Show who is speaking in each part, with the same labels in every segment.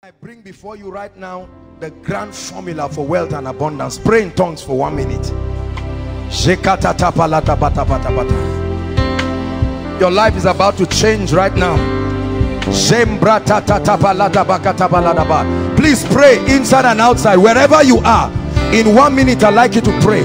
Speaker 1: I bring before you right now the grand formula for wealth and abundance. Pray in tongues for one minute. Your life is about to change right now. Please pray inside and outside, wherever you are. In one minute, I'd like you to pray.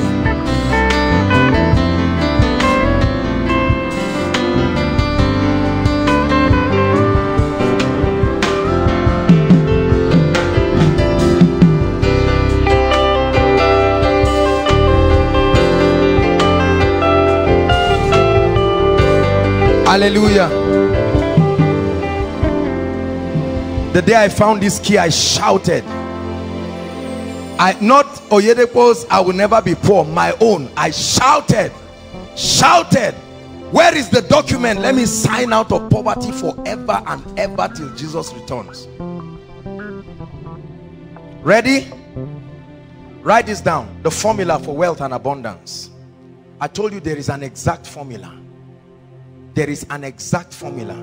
Speaker 1: Hallelujah. The day I found this key, I shouted. I not Oyedepo's, I will never be poor. My own. I shouted. Shouted. Where is the document? Let me sign out of poverty forever and ever till Jesus returns. Ready? Write this down. The formula for wealth and abundance. I told you there is an exact formula there is an exact formula.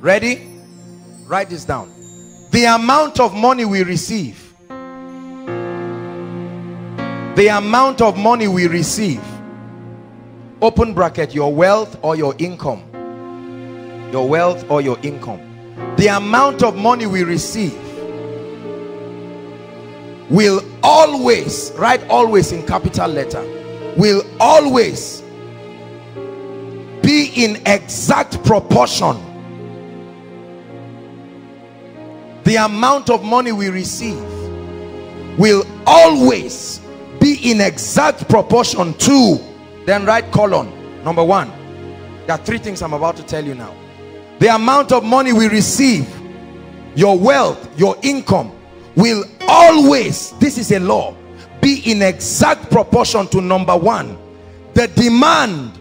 Speaker 1: Ready? Write this down. The amount of money we receive. The amount of money we receive. Open bracket your wealth or your income. Your wealth or your income. The amount of money we receive will always write always in capital letter will always be in exact proportion the amount of money we receive will always be in exact proportion to then write colon number one. There are three things i'm about to tell you now. The amount of money we receive your wealth your income will always this is a law be in exact proportion to number one the demand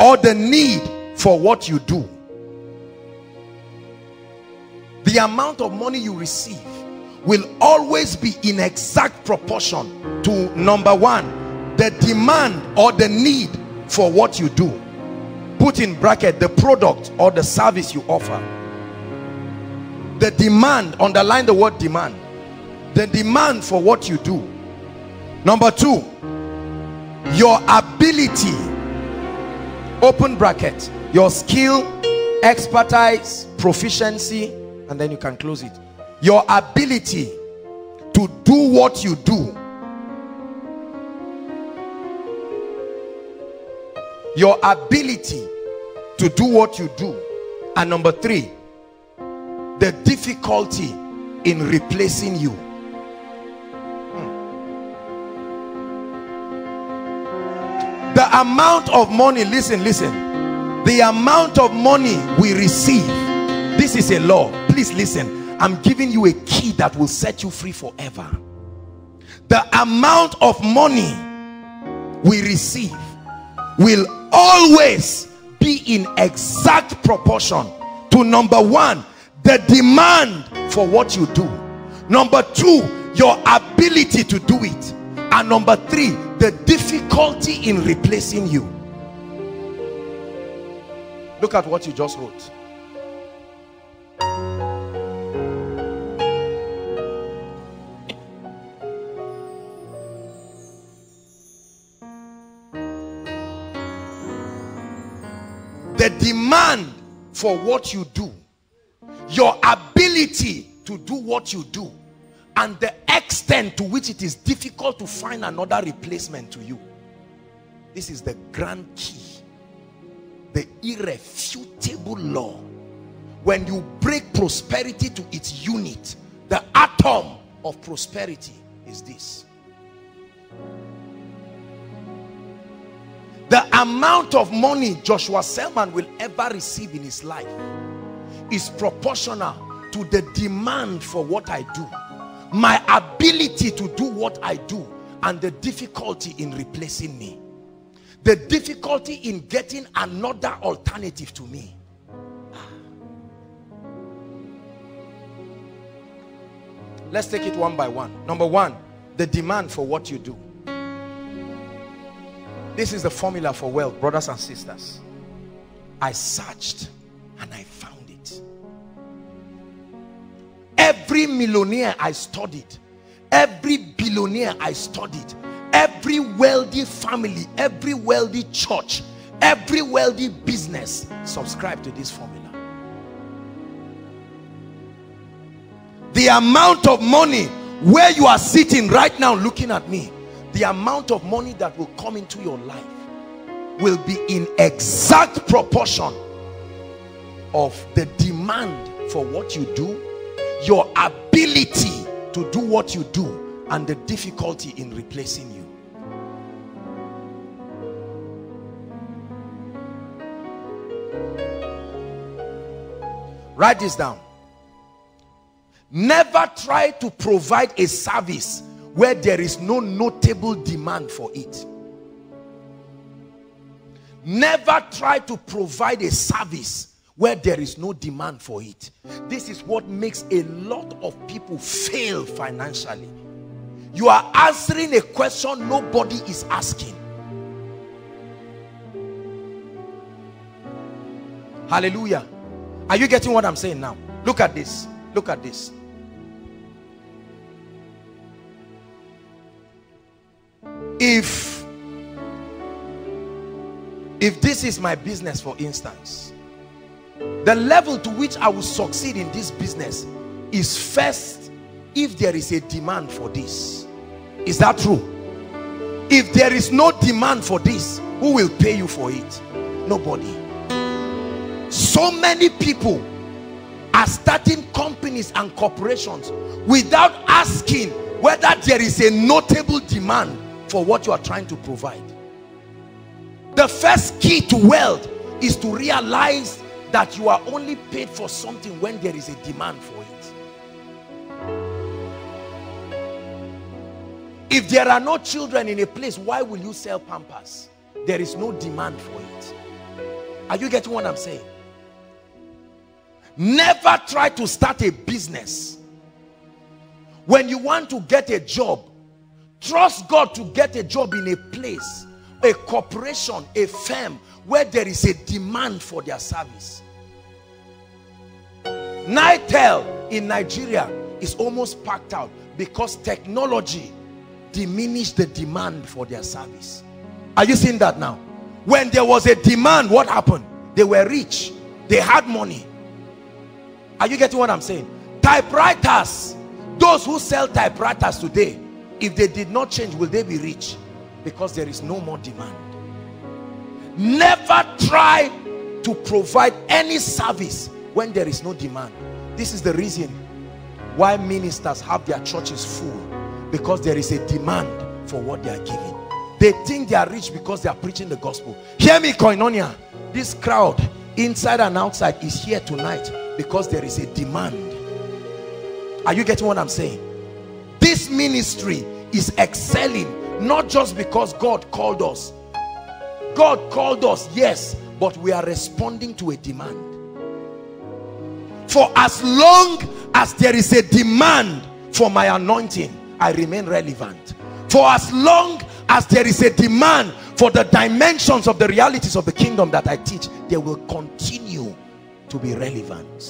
Speaker 1: or the need for what you do. The amount of money you receive will always be in exact proportion to number one the demand or the need for what you do. Put in bracket the product or the service you offer. The demand underline the word demand the demand for what you do. Number two your ability open bracket your skill expertise proficiency and then you can close it. Your ability to do what you do. Your ability to do what you do. And number three the difficulty in replacing you the amount of money listen listen. The amount of money we receive this is a law. Please listen. I'm giving you a key that will set you free forever. The amount of money we receive will always be in exact proportion to number one the demand for what you do. Number two your ability to do it. And number three the difficulty in replacing you. Look at what you just wrote. The demand for what you do your ability to do what you do and the extent to which it is difficult to find another replacement to you. This is the grand key. The irrefutable law. When you break prosperity to its unit the atom of prosperity is this. The amount of money Joshua Selman will ever receive in his life is proportional to the demand for what I do my ability to do what I do and the difficulty in replacing me. The difficulty in getting another alternative to me. Let's take it one by one. Number one the demand for what you do. This is the formula for wealth brothers and sisters. I searched And I found Every millionaire I studied, every billionaire I studied, every wealthy family, every wealthy church, every wealthy business subscribe to this formula. The amount of money where you are sitting right now looking at me, the amount of money that will come into your life will be in exact proportion of the demand for what you do, your ability to do what you do, and the difficulty in replacing you. Write this down. Never try to provide a service where there is no notable demand for it. Never try to provide a service where there is no demand for it. This is what makes a lot of people fail financially. You are answering a question nobody is asking. Hallelujah. Are you getting what I'm saying now? Look at this. Look at this. if if this is my business for instance the level to which I will succeed in this business is first if there is a demand for this. Is that true? If there is no demand for this who will pay you for it? Nobody. So many people are starting companies and corporations without asking whether there is a notable demand for what you are trying to provide. The first key to wealth is to realize that you are only paid for something when there is a demand for it. If there are no children in a place why will you sell pampers? There is no demand for it. Are you getting what i'm saying? Never try to start a business. When you want to get a job Trust God to get a job in a place, a corporation, a firm where there is a demand for their service. Nitel in Nigeria is almost packed out because technology diminished the demand for their service. Are you seeing that now? When there was a demand, what happened? They were rich. They had money. Are you getting what I'm saying? Typewriters. Those who sell typewriters today, if they did not change will they be rich because there is no more demand never try to provide any service when there is no demand. This is the reason why ministers have their churches full because there is a demand for what they are giving. They think they are rich because they are preaching the gospel. Hear me koinonia. This crowd inside and outside is here tonight because there is a demand. Are you getting what i'm saying? This ministry is excelling not just because God called us. God called us yes but we are responding to a demand for as long as there is a demand for my anointing I remain relevant. For as long as there is a demand for the dimensions of the realities of the kingdom that I teach they will continue to be relevant.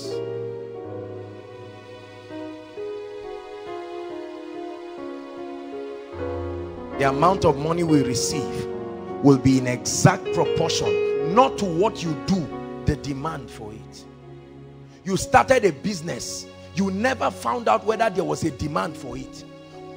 Speaker 1: The amount of money we receive will be in exact proportion not to what you do the demand for it you started a business. You never found out whether there was a demand for it.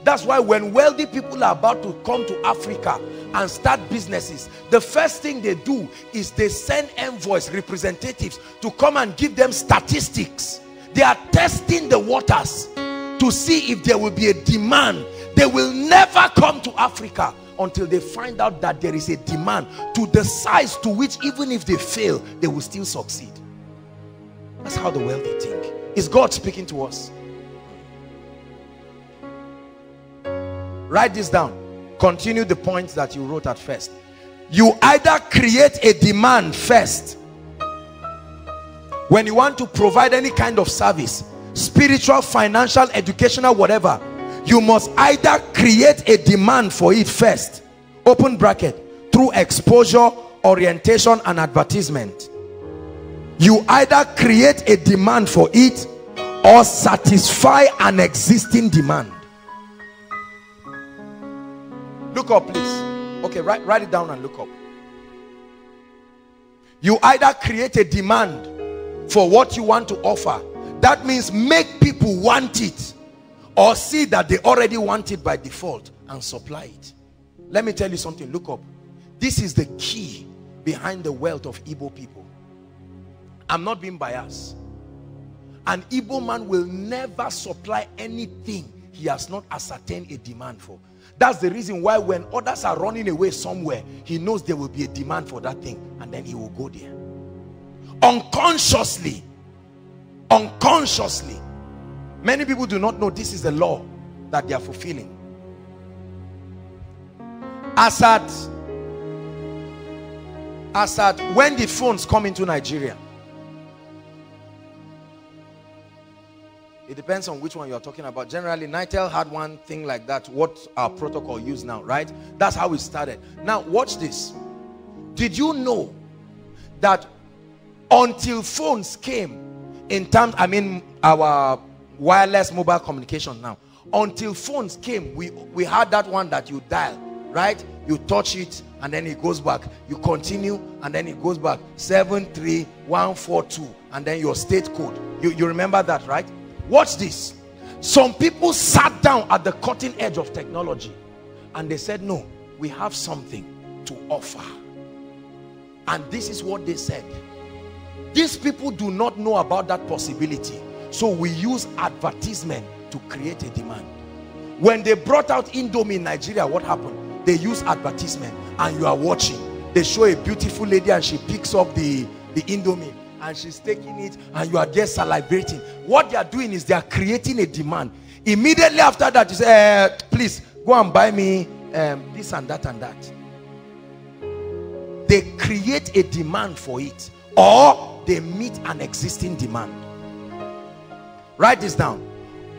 Speaker 1: That's why when wealthy people are about to come to Africa and start businesses the first thing they do is they send envoys representatives to come and give them statistics. They are testing the waters to see if there will be a demand. They will never come to Africa until they find out that there is a demand to the size to which even if they fail they will still succeed that's how the wealthy think. Is God speaking to us. Write this down. Continue the points that you wrote at first. You either create a demand first. When you want to provide any kind of service spiritual financial educational whatever you must either create a demand for it first. Open bracket. Through exposure orientation and advertisement you either create a demand for it or satisfy an existing demand. Look up please. Okay write, write it down and look up. You either create a demand for what you want to offer. That means make people want it or see that they already want it by default and supply it. Let me tell you something. Look up. This is the key behind the wealth of Igbo people I'm not being biased. An Igbo man will never supply anything he has not ascertained a demand for. That's the reason why when others are running away somewhere he knows there will be a demand for that thing and then he will go there. Unconsciously unconsciously many people do not know this is the law that they are fulfilling. As at as at when the phones come into Nigeria it depends on which one you're talking about. Generally Nitel had one thing like that what our protocol use now right? That's how we started. Now watch this. Did you know that until phones came in terms i mean our wireless mobile communication now until phones came we we had that one that you dial right? You touch it and then it goes back. You continue and then it goes back. 73142 and then your state code. You, you remember that right watch this some people sat down at the cutting edge of technology and they said no we have something to offer and this is what they said these people do not know about that possibility. So we use advertisement to create a demand. When they brought out Indomie in Nigeria, what happened? They use advertisement and you are watching. They show a beautiful lady and she picks up the, the Indomie and she's taking it and you are just salivating. What they are doing is they are creating a demand. Immediately after that, you say, eh, please go and buy me um, this and that and that. They create a demand for it. Or they meet an existing demand write this down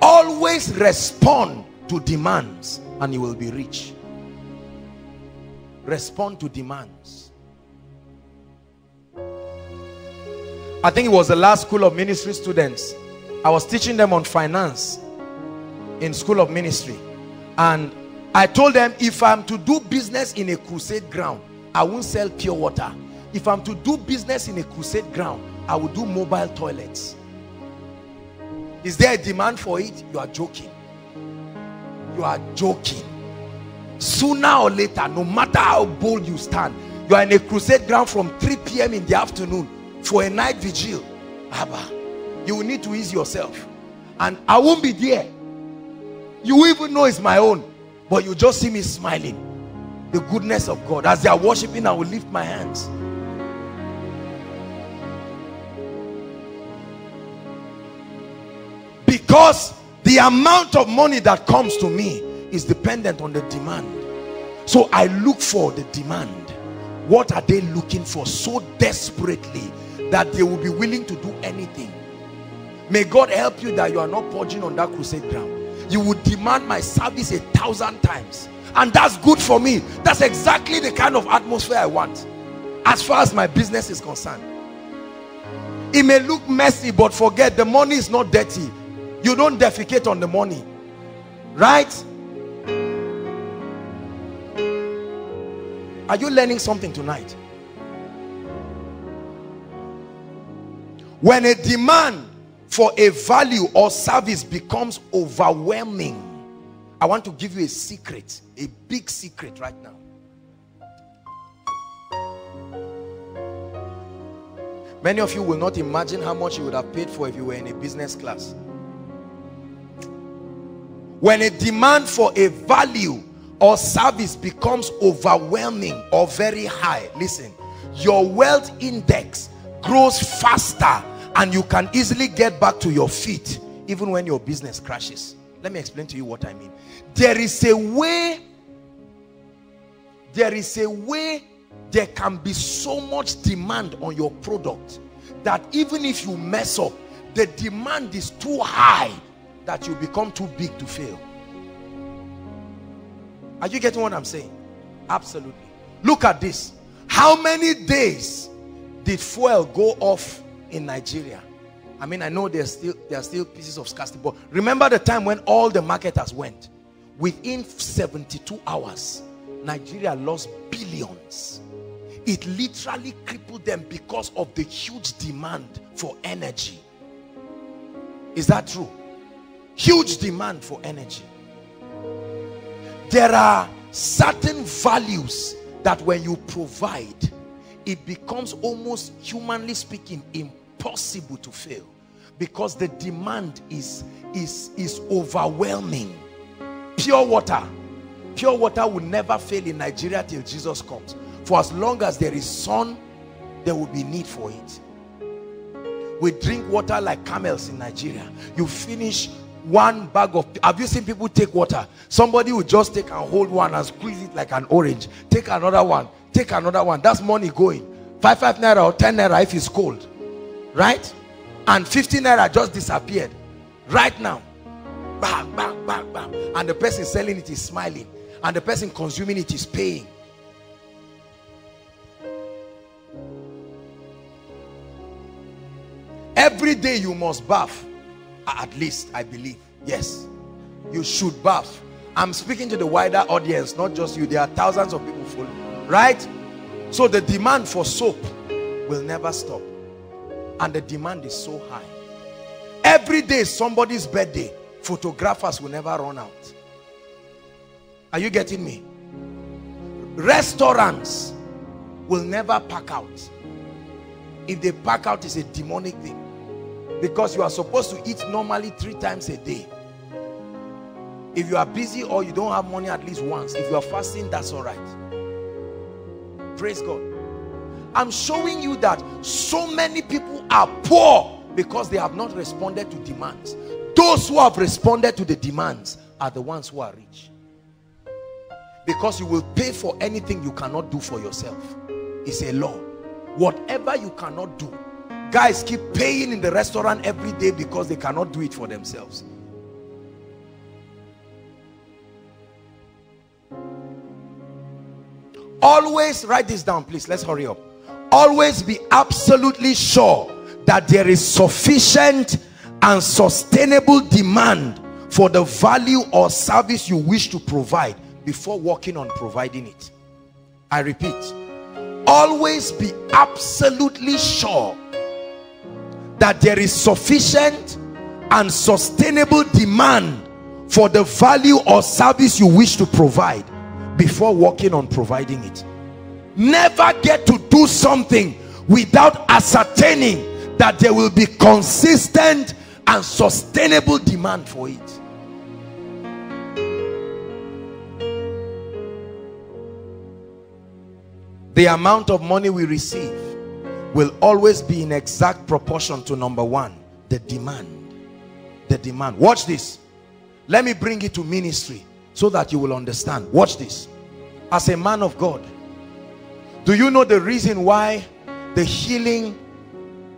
Speaker 1: always respond to demands and you will be rich respond to demands I think it was the last school of ministry students I was teaching them on finance in school of ministry and I told them if I'm to do business in a crusade ground I won't sell pure water if I'm to do business in a crusade ground, I will do mobile toilets. Is there a demand for it? You are joking. You are joking. Sooner or later, no matter how bold you stand, you are in a crusade ground from 3 p.m. in the afternoon for a night vigil. Abba, you will need to ease yourself. And I won't be there. You even know it's my own. But you just see me smiling. The goodness of God. As they are worshiping, I will lift my hands. because the amount of money that comes to me is dependent on the demand so I look for the demand what are they looking for so desperately that they will be willing to do anything. May God help you that you are not purging on that crusade ground. You would demand my service a thousand times. And that's good for me. That's exactly the kind of atmosphere I want as far as my business is concerned. It may look messy but forget the money is not dirty. You don't defecate on the money. Right? Are you learning something tonight when a demand for a value or service becomes overwhelming I want to give you a secret a big secret right now. Many of you will not imagine how much you would have paid for if you were in a business class. When a demand for a value or service becomes overwhelming or very high listen your wealth index grows faster and you can easily get back to your feet even when your business crashes let me explain to you what i mean there is a way there is a way there can be so much demand on your product that even if you mess up the demand is too high that you become too big to fail. Are you getting what I'm saying? Absolutely. Look at this. How many days did fuel go off in Nigeria. I mean, I know there's still there are still pieces of scarcity, but remember the time when all the marketers went. Within 72 hours, Nigeria lost billions. It literally crippled them because of the huge demand for energy. Is that true? Huge demand for energy. There are certain values that when you provide, it becomes almost humanly speaking impossible to fail because the demand is is is overwhelming. Pure water. Pure water will never fail in Nigeria till Jesus comes. For as long as there is sun there will be need for it. We drink water like camels in Nigeria. You finish one bag of have you seen people take water? Somebody will just take and hold one and squeeze it like an orange. Take another one take another one. That's money going. Five five naira or ten naira if it's cold. Right? And 15 naira just disappeared. Right now. Bang bang bang bang and the person selling it is smiling. And the person consuming it is paying. Every day you must bath. Ah, at least i believe. Yes. You should bath. I'm speaking to the wider audience not just you. There are thousands of people following right? So the demand for soap will never stop. And the demand is so high. Every day somebody's birthday photographers will never run out. Are you getting me? Restaurants will never pack out. If they pack out is a demonic thing. Because you are supposed to eat normally three times a day. If you are busy or you don't have money at least once. If you are fasting that's all right praise god. I'm showing you that so many people are poor because they have not responded to demands. Those who have responded to the demands are the ones who are rich. Because you will pay for anything you cannot do for yourself. It's a law. Whatever you cannot do guys keep paying in the restaurant every day because they cannot do it for themselves always write this down please. Let's hurry up. Always be absolutely sure that there is sufficient and sustainable demand for the value or service you wish to provide before working on providing it. I repeat always be absolutely sure that there is sufficient and sustainable demand for the value or service you wish to provide before working on providing it. Never get to do something without ascertaining that there will be consistent and sustainable demand for it. The amount of money we receive will always be in exact proportion to number one the demand. The demand. Watch this. Let me bring it to ministry so that you will understand. Watch this. As a man of God do you know the reason why the healing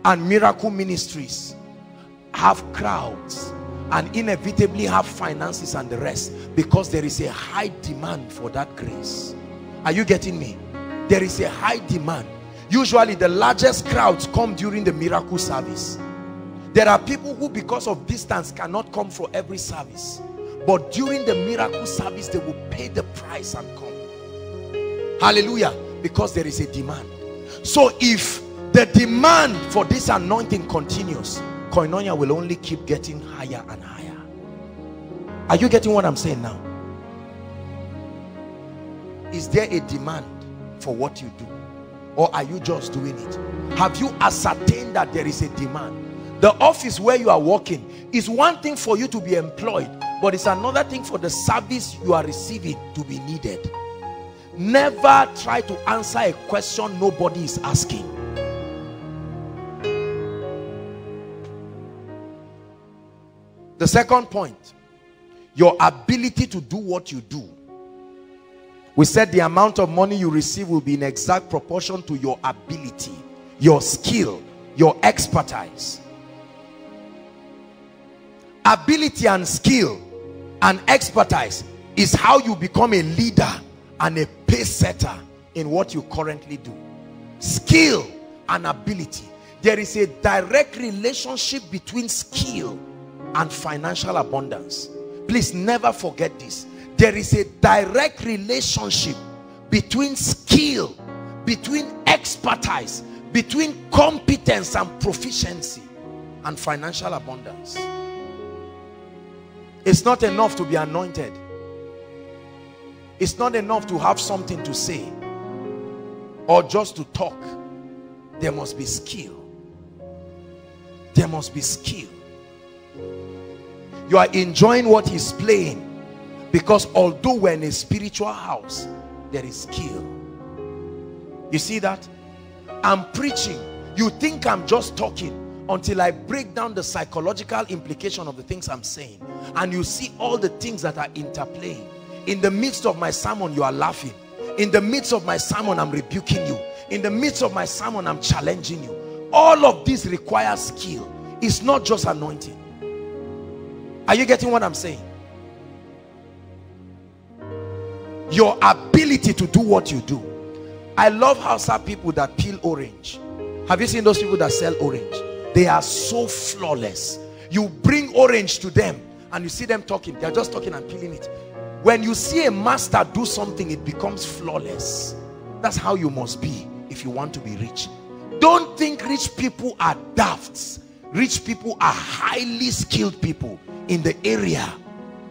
Speaker 1: and miracle ministries have crowds and inevitably have finances and the rest? Because there is a high demand for that grace. Are you getting me? There is a high demand. Usually the largest crowds come during the miracle service. There are people who because of distance cannot come for every service but during the miracle service they will pay the price and come. Hallelujah. Because there is a demand. So if the demand for this anointing continues koinonia will only keep getting higher and higher. Are you getting what i'm saying now? Is there a demand for what you do? Or are you just doing it? Have you ascertained that there is a demand? The office where you are working is one thing for you to be employed but it's another thing for the service you are receiving to be needed. Never try to answer a question nobody is asking. The second point your ability to do what you do. We said the amount of money you receive will be in exact proportion to your ability, your skill, your expertise. Ability and skill and expertise is how you become a leader and a pace setter in what you currently do. Skill and ability. there is a direct relationship between skill and financial abundance please never forget this there is a direct relationship between skill between expertise between competence and proficiency and financial abundance it's not enough to be anointed. It's not enough to have something to say. Or just to talk. There must be skill. There must be skill. You are enjoying what he's playing because although we're in a spiritual house there is skill. You see that? I'm preaching. You think i'm just talking until i break down the psychological implication of the things i'm saying and you see all the things that are interplaying. In the midst of my sermon you are laughing. In the midst of my sermon i'm rebuking you. In the midst of my sermon i'm challenging you. All of this requires skill. It's not just anointing. Are you getting what i'm saying? Your ability to do what you do. I love how some people that peel orange. Have you seen those people that sell orange they are so flawless. You bring orange to them and you see them talking. They're just talking and peeling it. When you see a master do something it becomes flawless. That's how you must be if you want to be rich. Don't think rich people are dafts rich people are highly skilled people in the area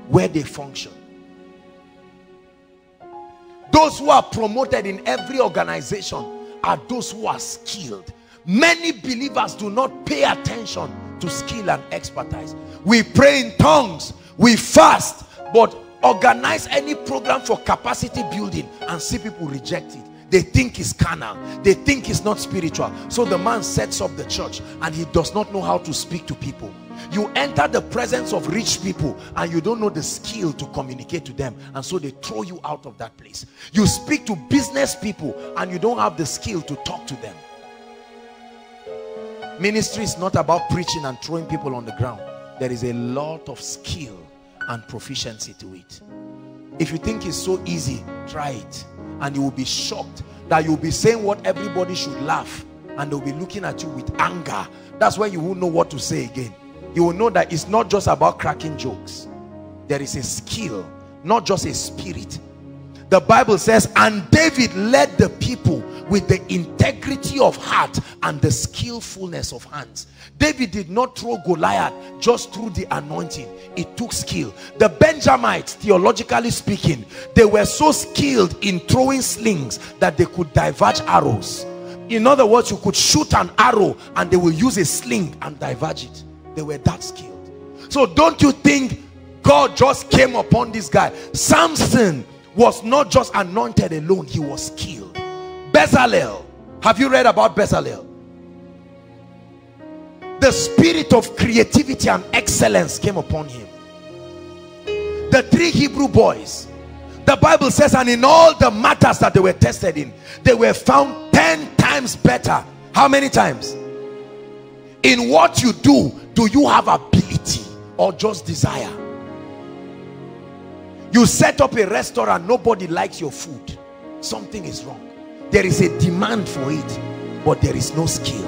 Speaker 1: where they function. Those who are promoted in every organization are those who are skilled many believers do not pay attention to skill and expertise. We pray in tongues we fast but organize any program for capacity building and see people reject it. They think it's carnal. They think it's not spiritual. So the man sets up the church and he does not know how to speak to people. You enter the presence of rich people and you don't know the skill to communicate to them. And so they throw you out of that place. You speak to business people and you don't have the skill to talk to them ministry is not about preaching and throwing people on the ground. There is a lot of skill and proficiency to it. If you think it's so easy try it. And you will be shocked that you'll be saying what everybody should laugh and they'll be looking at you with anger. That's why you won't know what to say again. You will know that it's not just about cracking jokes. There is a skill not just a spirit the bible says and david led the people with the integrity of heart and the skillfulness of hands. David did not throw goliath just through the anointing. It took skill. The benjamites theologically speaking they were so skilled in throwing slings that they could diverge arrows. In other words you could shoot an arrow and they will use a sling and diverge it. They were that skilled. So don't you think god just came upon this guy? Samson was not just anointed alone he was killed. bezalel. Have you read about bezalel? The spirit of creativity and excellence came upon him. The three hebrew boys. The bible says and in all the matters that they were tested in they were found 10 times better. How many times? In what you do do you have ability or just desire you set up a restaurant nobody likes your food. Something is wrong. There is a demand for it but there is no skill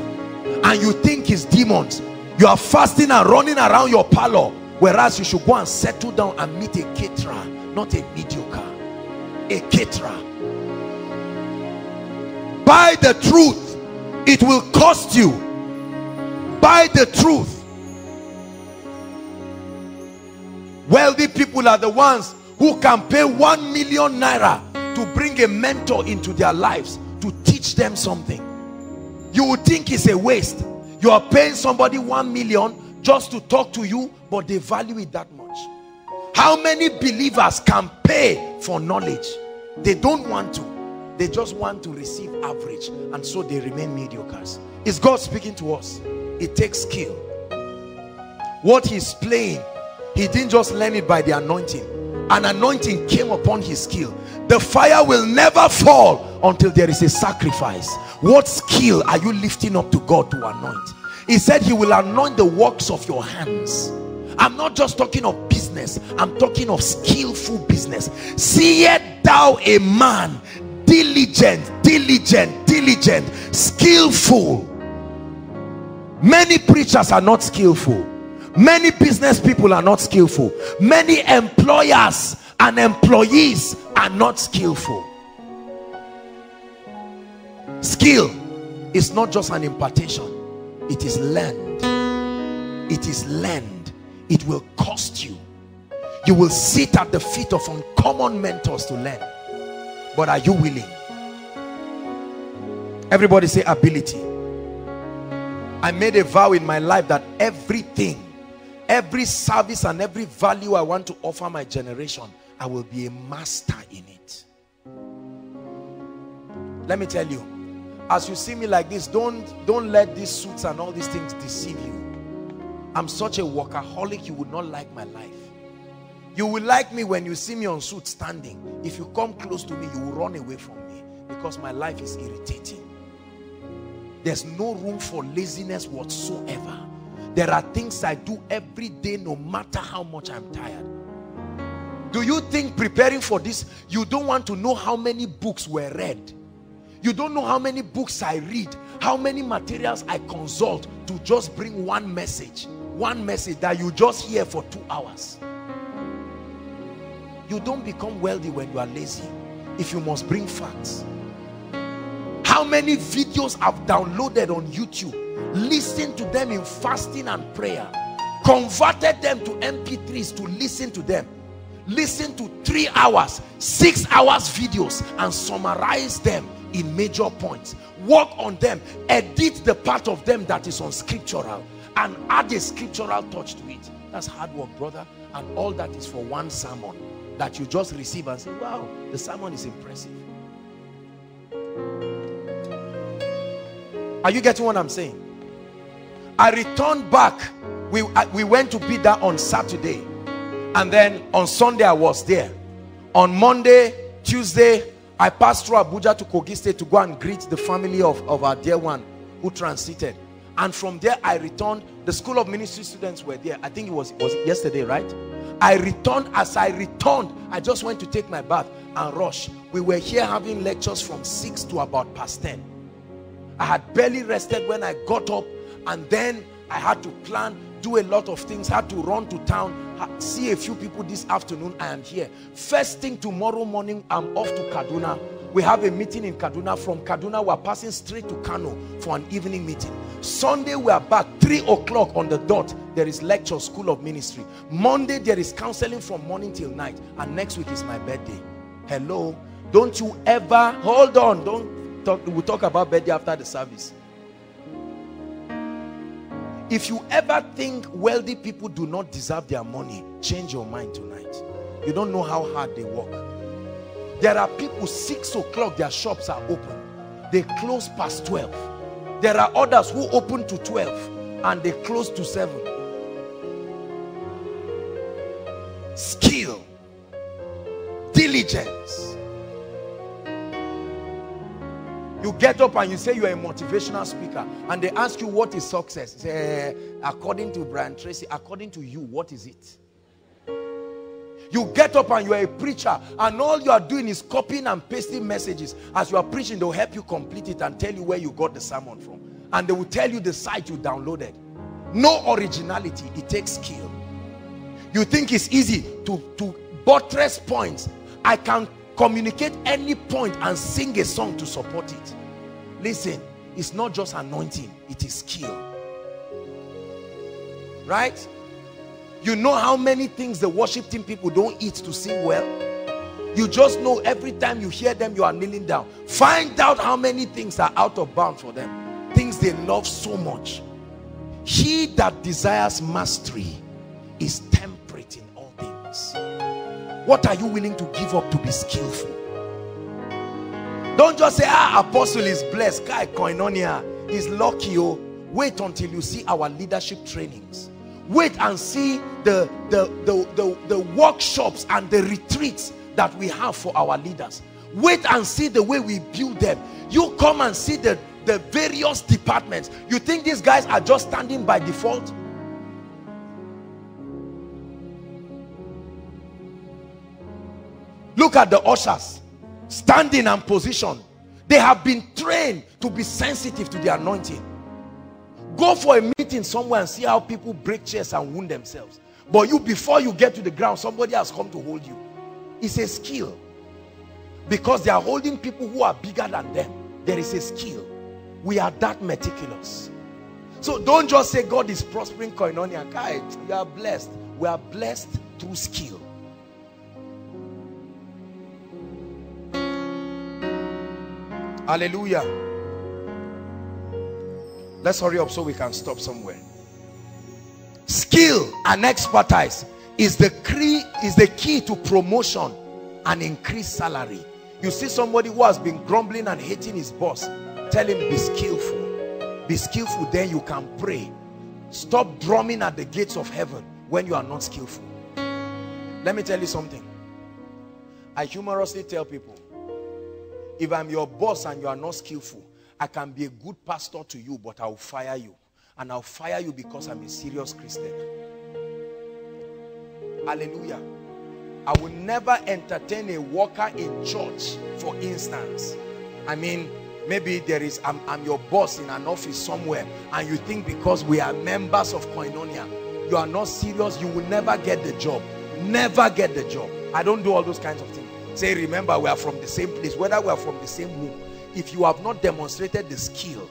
Speaker 1: and you think it's demons. You are fasting and running around your parlor whereas you should go and settle down and meet a caterer not a mediocre. A caterer. Buy the truth it will cost you. Buy the truth. Wealthy people are the ones who can pay one million naira to bring a mentor into their lives to teach them something. You would think it's a waste. You are paying somebody one million just to talk to you but they value it that much. How many believers can pay for knowledge? They don't want to. They just want to receive average and so they remain mediocres. Is god speaking to us? It takes skill. What he's playing he didn't just learn it by the anointing an anointing came upon his skill. The fire will never fall until there is a sacrifice. What skill are you lifting up to god to anoint? He said he will anoint the works of your hands. I'm not just talking of business. I'm talking of skillful business. Seest thou a man diligent diligent diligent skillful? Many preachers are not skillful many business people are not skillful. Many employers and employees are not skillful. Skill is not just an impartation. It is learned. It is learned. It will cost you. You will sit at the feet of uncommon mentors to learn. But are you willing? Everybody say ability. I made a vow in my life that everything every service and every value i want to offer my generation i will be a master in it. Let me tell you as you see me like this don't don't let these suits and all these things deceive you. I'm such a workaholic you would not like my life. You will like me when you see me on suit standing. If you come close to me you will run away from me because my life is irritating. There's no room for laziness whatsoever there are things i do every day no matter how much i'm tired do you think preparing for this you don't want to know how many books were read you don't know how many books I read, how many materials I consult to just bring one message, one message that you just hear for two hours. You don't become wealthy when you are lazy if you must bring facts. How many videos I've downloaded on YouTube, listen to them in fasting and prayer, converted them to MP3s to listen to them. Listen to three hours six hours videos and summarize them in major points. Work on them. Edit the part of them that is unscriptural and add a scriptural touch to it. That's hard work brother. And all that is for one sermon that you just receive and say wow the sermon is impressive are you getting what i'm saying i returned back we uh, we went to there on saturday and then on sunday i was there on monday tuesday I passed through Abuja to Kogi State to go and greet the family of, of our dear one who transited. And from there, I returned. The School of Ministry students were there. I think it was, was yesterday, right? I returned. As I returned, I just went to take my bath and rush. We were here having lectures from 6 to about past 10. I had barely rested when I got up and then I had to plan, do a lot of things, had to run to town, see a few people this afternoon i am here. First thing tomorrow morning i'm off to kaduna. We have a meeting in kaduna. From kaduna we're passing straight to kano for an evening meeting. Sunday we are back three o'clock on the dot. There is lecture school of ministry. Monday there is counseling from morning till night and next week is my birthday. Hello? Don't you ever hold on don't talk we'll talk about birthday after the service if you ever think wealthy people do not deserve their money, change your mind tonight. You don't know how hard they work. There are people, 6 o'clock, their shops are open. They close past 12. There are others who open to 12 and they close to 7. Skill, diligence, You get up and you say you're a motivational speaker and they ask you what is success. Say, eh, according to Brian Tracy, according to you, what is it? You get up and you're a preacher and all you are doing is copying and pasting messages. As you are preaching, they'll help you complete it and tell you where you got the sermon from. And they will tell you the site you downloaded. No originality, it takes skill. You think it's easy to, to buttress points. I can communicate any point and sing a song to support it. Listen it's not just anointing it is skill. Right? You know how many things the worship team people don't eat to sing well? You just know every time you hear them you are kneeling down. Find out how many things are out of bounds for them. Things they love so much. He that desires mastery is things what are you willing to give up to be skillful? Don't just say, ah, apostle is blessed. Guy, koinonia is lucky. Oh. Wait until you see our leadership trainings. Wait and see the, the, the, the, the workshops and the retreats that we have for our leaders. Wait and see the way we build them. You come and see the, the various departments. You think these guys are just standing by default? Look at the ushers standing and position. They have been trained to be sensitive to the anointing. Go for a meeting somewhere and see how people break chairs and wound themselves. But you, before you get to the ground, somebody has come to hold you. It's a skill. Because they are holding people who are bigger than them. There is a skill. We are that meticulous. So don't just say God is prospering koinonia. Guys, you are blessed. We are blessed through skill. Hallelujah. Let's hurry up so we can stop somewhere. Skill and expertise is the key is the key to promotion and increased salary. You see somebody who has been grumbling and hating his boss, tell him be skillful. Be skillful, then you can pray. Stop drumming at the gates of heaven when you are not skillful. Let me tell you something. I humorously tell people, if I'm your boss and you are not skillful, I can be a good pastor to you, but I'll fire you. And I'll fire you because I'm a serious Christian. Hallelujah. I will never entertain a worker in church, for instance. I mean, maybe there is, I'm, I'm your boss in an office somewhere, and you think because we are members of Koinonia, you are not serious, you will never get the job. Never get the job. I don't do all those kinds of things. Say, remember, we are from the same place, whether we are from the same womb. If you have not demonstrated the skill,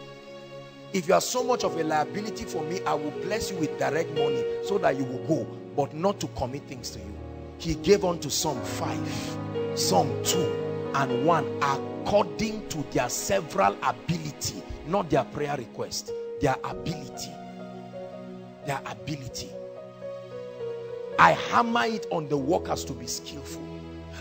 Speaker 1: if you are so much of a liability for me, I will bless you with direct money so that you will go, but not to commit things to you. He gave unto some five, some two, and one according to their several ability, not their prayer request, their ability. Their ability. I hammer it on the workers to be skillful.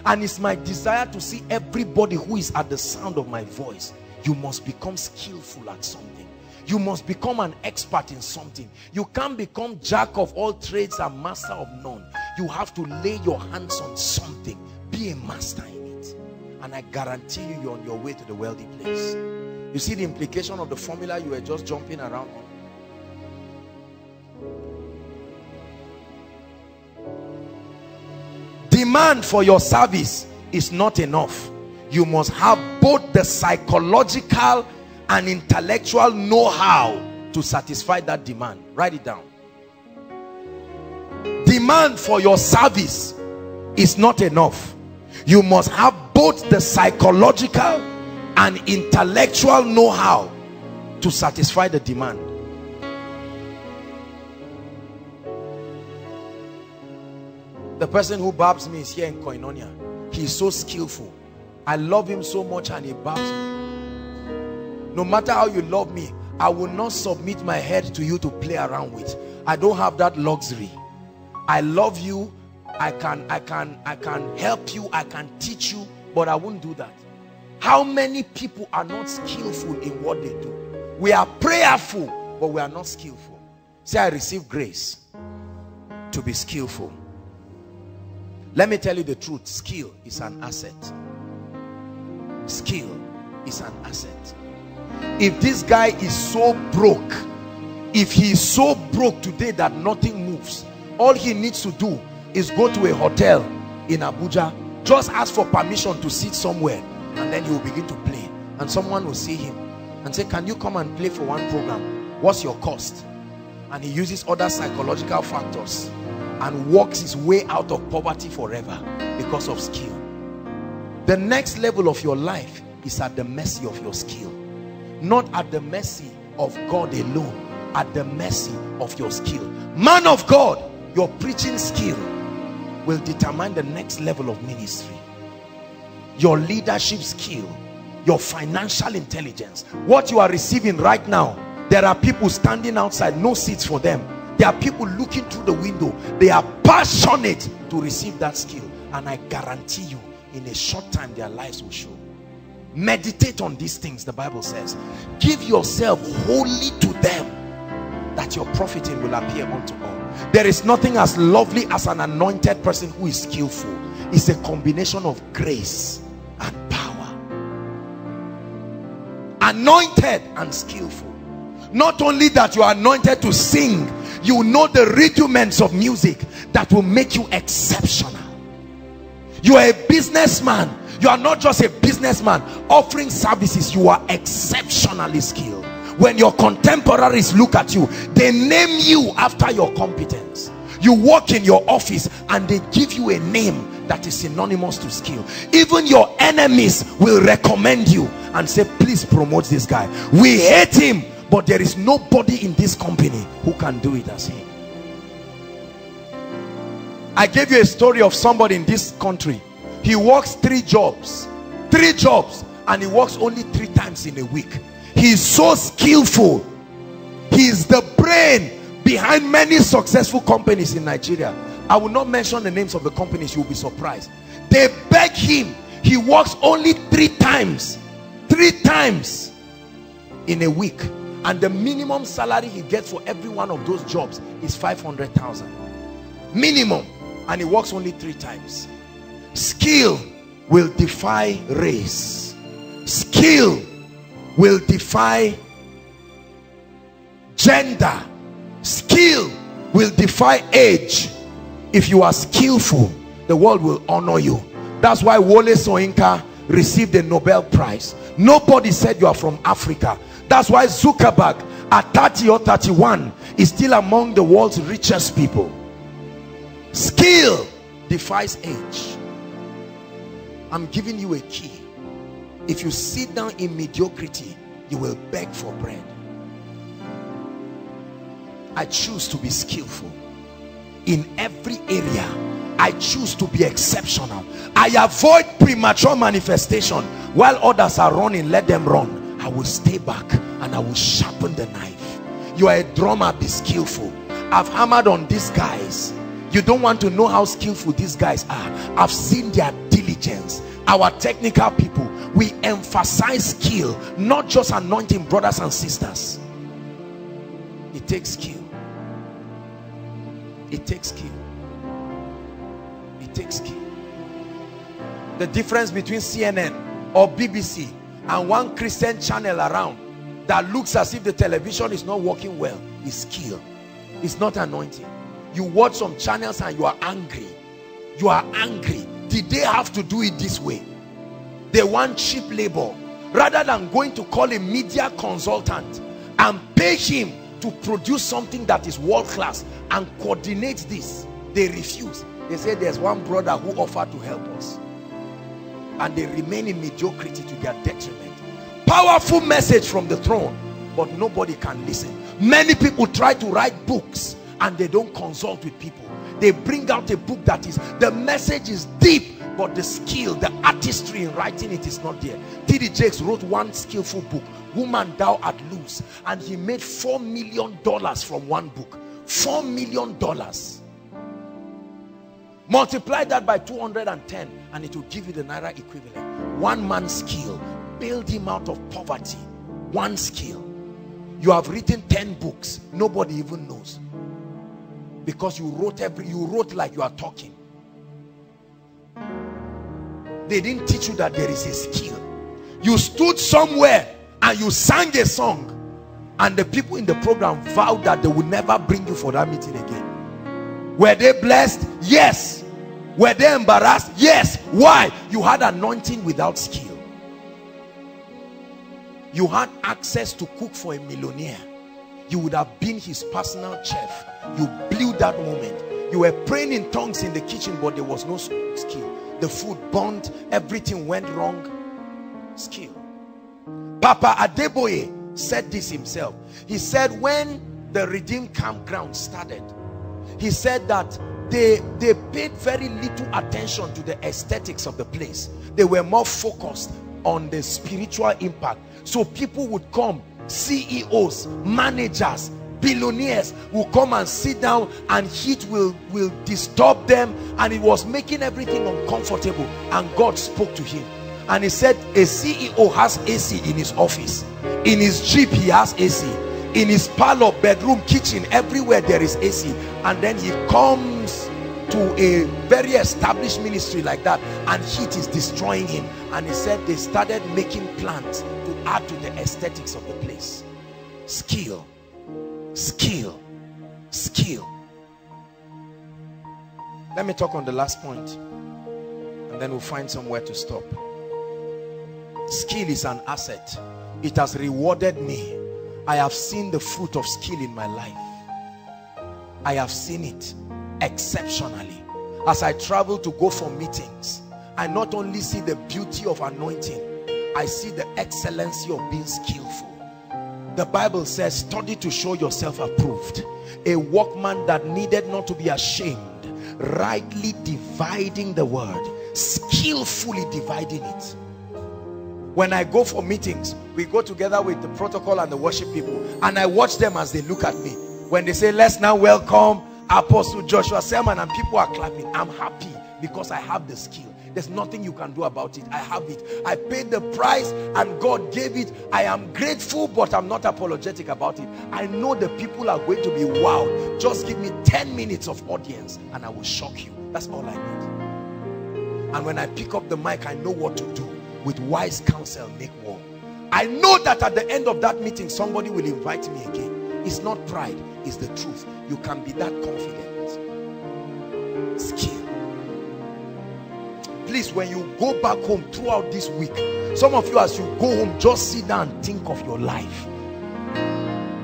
Speaker 1: And it's my desire to see everybody who is at the sound of my voice. You must become skillful at something. You must become an expert in something. You can't become jack of all trades and master of none. You have to lay your hands on something. Be a master in it. And I guarantee you, you're on your way to the wealthy place. You see the implication of the formula you were just jumping around on? Demand for your service is not enough. You must have both the psychological and intellectual know-how to satisfy that demand. Write it down. Demand for your service is not enough. You must have both the psychological and intellectual know-how to satisfy the demand The person who barbs me is here in Koinonia. He's so skillful. I love him so much and he barbs me. No matter how you love me, I will not submit my head to you to play around with. I don't have that luxury. I love you. I can, I can, I can help you. I can teach you, but I won't do that. How many people are not skillful in what they do? We are prayerful, but we are not skillful. Say, I receive grace to be skillful. Let me tell you the truth. Skill is an asset. Skill is an asset. If this guy is so broke, if he is so broke today that nothing moves, all he needs to do is go to a hotel in Abuja, just ask for permission to sit somewhere, and then he will begin to play. And someone will see him and say, Can you come and play for one program? What's your cost? And he uses other psychological factors and walks his way out of poverty forever because of skill. The next level of your life is at the mercy of your skill not at the mercy of God alone at the mercy of your skill. Man of God your preaching skill will determine the next level of ministry. Your leadership skill your financial intelligence what you are receiving right now there are people standing outside no seats for them there are people looking through the window. They are passionate to receive that skill. And i guarantee you in a short time their lives will show. Meditate on these things the bible says. Give yourself wholly to them that your profiting will appear unto all. There is nothing as lovely as an anointed person who is skillful. It's a combination of grace and power. Anointed and skillful. Not only that you are anointed to sing you know the rudiments of music that will make you exceptional. You are a businessman. You are not just a businessman offering services. You are exceptionally skilled. When your contemporaries look at you they name you after your competence. You work in your office and they give you a name that is synonymous to skill. Even your enemies will recommend you and say please promote this guy. We hate him but there is nobody in this company who can do it as him. I gave you a story of somebody in this country. He works three jobs. Three jobs. And he works only three times in a week. He is so skillful. He is the brain behind many successful companies in Nigeria. I will not mention the names of the companies. You'll be surprised. They beg him. He works only three times. Three times in a week and the minimum salary he gets for every one of those jobs is 500,000 minimum. And he works only three times. Skill will defy race. Skill will defy gender. Skill will defy age. If you are skillful the world will honor you. That's why Wole Soyinka received the Nobel Prize. Nobody said you are from Africa that's why Zuckerberg at 30 or 31 is still among the world's richest people. Skill defies age. I'm giving you a key. If you sit down in mediocrity you will beg for bread. I choose to be skillful in every area. I choose to be exceptional. I avoid premature manifestation while others are running. Let them run I will stay back and I will sharpen the knife. You are a drummer be skillful. I've hammered on these guys. You don't want to know how skillful these guys are. I've seen their diligence. Our technical people we emphasize skill not just anointing brothers and sisters. It takes skill. It takes skill. It takes skill. The difference between CNN or BBC and one Christian channel around that looks as if the television is not working well is skill it's not anointing. You watch some channels and you are angry. You are angry. Did they have to do it this way? They want cheap labor. Rather than going to call a media consultant and pay him to produce something that is world-class and coordinate this they refuse. They say there's one brother who offered to help us and they remain in mediocrity to their detriment. Powerful message from the throne but nobody can listen. Many people try to write books and they don't consult with people. They bring out a book that is the message is deep but the skill the artistry in writing it is not there. T.D. Jakes wrote one skillful book woman thou art loose and he made four million dollars from one book. Four million dollars multiply that by 210 and it will give you the naira equivalent. One man's skill build him out of poverty. One skill. You have written 10 books. Nobody even knows. Because you wrote every you wrote like you are talking. They didn't teach you that there is a skill. You stood somewhere and you sang a song and the people in the program vowed that they would never bring you for that meeting again. Were they blessed? Yes were they embarrassed? Yes. Why? You had anointing without skill. You had access to cook for a millionaire. You would have been his personal chef. You blew that moment. You were praying in tongues in the kitchen but there was no skill. The food burnt everything went wrong. Skill. Papa adeboye said this himself. He said when the redeemed campground started he said that they they paid very little attention to the aesthetics of the place. They were more focused on the spiritual impact. So people would come CEOs, managers, billionaires will come and sit down and heat will, will disturb them. And it was making everything uncomfortable. And God spoke to him. And he said a CEO has AC in his office. In his jeep he has AC in his parlor bedroom kitchen everywhere there is AC and then he comes to a very established ministry like that and heat is destroying him. And he said they started making plans to add to the aesthetics of the place. Skill skill skill. Let me talk on the last point and then we'll find somewhere to stop. Skill is an asset. It has rewarded me. I have seen the fruit of skill in my life. I have seen it exceptionally. As I travel to go for meetings, I not only see the beauty of anointing, I see the excellency of being skillful. The Bible says, study to show yourself approved. A workman that needed not to be ashamed, rightly dividing the word, skillfully dividing it. When I go for meetings, we go together with the protocol and the worship people, and I watch them as they look at me. When they say, let's now welcome Apostle Joshua Selman, and people are clapping, I'm happy because I have the skill. There's nothing you can do about it. I have it. I paid the price and God gave it. I am grateful, but I'm not apologetic about it. I know the people are going to be wow. Just give me 10 minutes of audience and I will shock you. That's all I need. And when I pick up the mic, I know what to do. With wise counsel, make war. I know that at the end of that meeting, somebody will invite me again. It's not pride, it's the truth. You can be that confident. Skill. Please when you go back home throughout this week some of you as you go home just sit down and think of your life.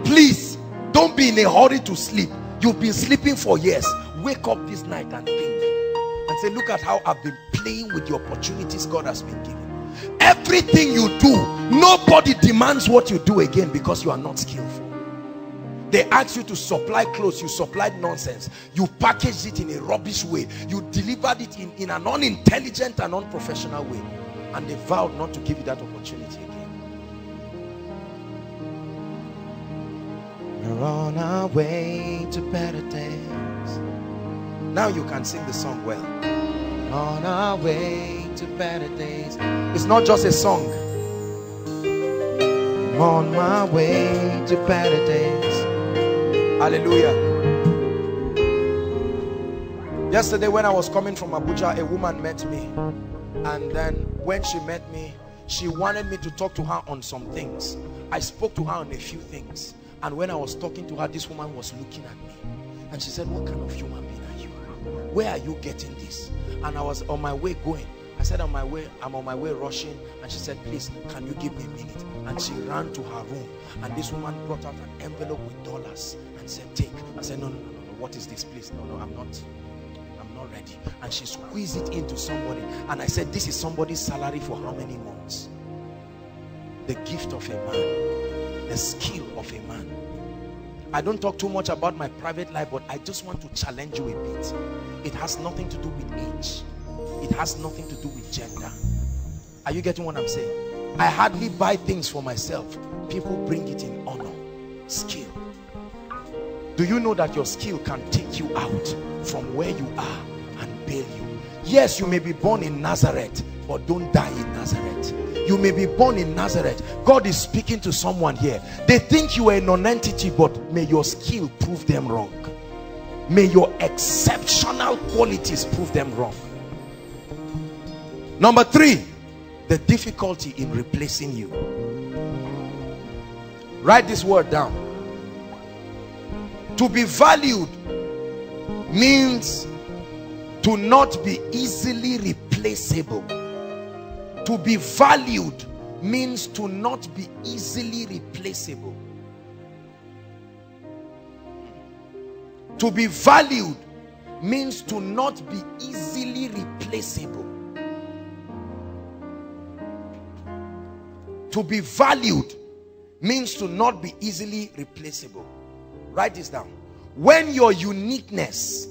Speaker 1: Please don't be in a hurry to sleep. You've been sleeping for years. Wake up this night and think. And say look at how i've been playing with the opportunities god has been giving everything you do nobody demands what you do again because you are not skillful they asked you to supply clothes you supplied nonsense. You packaged it in a rubbish way. You delivered it in, in an unintelligent and unprofessional way. And they vowed not to give you that opportunity again. We're on our way to better days. Now you can sing the song well. On our way to better days. It's not just a song. I'm on my way to better days Hallelujah. Yesterday when I was coming from Abuja, a woman met me. And then when she met me, she wanted me to talk to her on some things. I spoke to her on a few things. And when I was talking to her, this woman was looking at me. And she said, what kind of human being are you? Where are you getting this? And I was on my way going. I said on my way, I'm on my way rushing. And she said, please, can you give me a minute? And she ran to her room. And this woman brought out an envelope with dollars and said, take. I said, no, no, no, no, no. What is this, please? No, no, I'm not. I'm not ready. And she squeezed it into somebody. And I said, this is somebody's salary for how many months? The gift of a man. The skill of a man. I don't talk too much about my private life, but I just want to challenge you a bit. It has nothing to do with age. It has nothing to do with gender. Are you getting what I'm saying? I hardly buy things for myself. People bring it in honor, skill. Do you know that your skill can take you out from where you are and bail you? Yes, you may be born in Nazareth, but don't die in Nazareth. You may be born in Nazareth. God is speaking to someone here. They think you are a non-entity, but may your skill prove them wrong. May your exceptional qualities prove them wrong. Number three, the difficulty in replacing you. Write this word down to be valued means to not be easily replaceable. To be valued means to not be easily replaceable. To be valued means to not be easily replaceable. To be valued means to not be easily replaceable. Write this down. When your uniqueness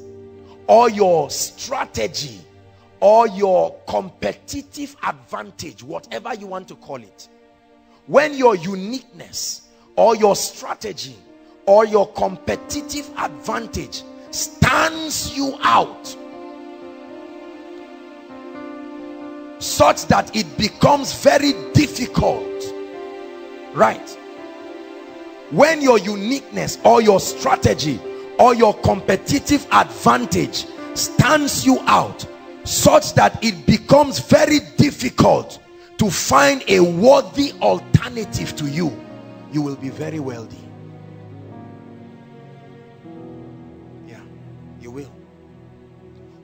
Speaker 1: or your strategy or your competitive advantage, whatever you want to call it, when your uniqueness or your strategy or your competitive advantage stands you out such that it becomes very difficult right. When your uniqueness or your strategy or your competitive advantage stands you out such that it becomes very difficult to find a worthy alternative to you you will be very wealthy. Yeah you will.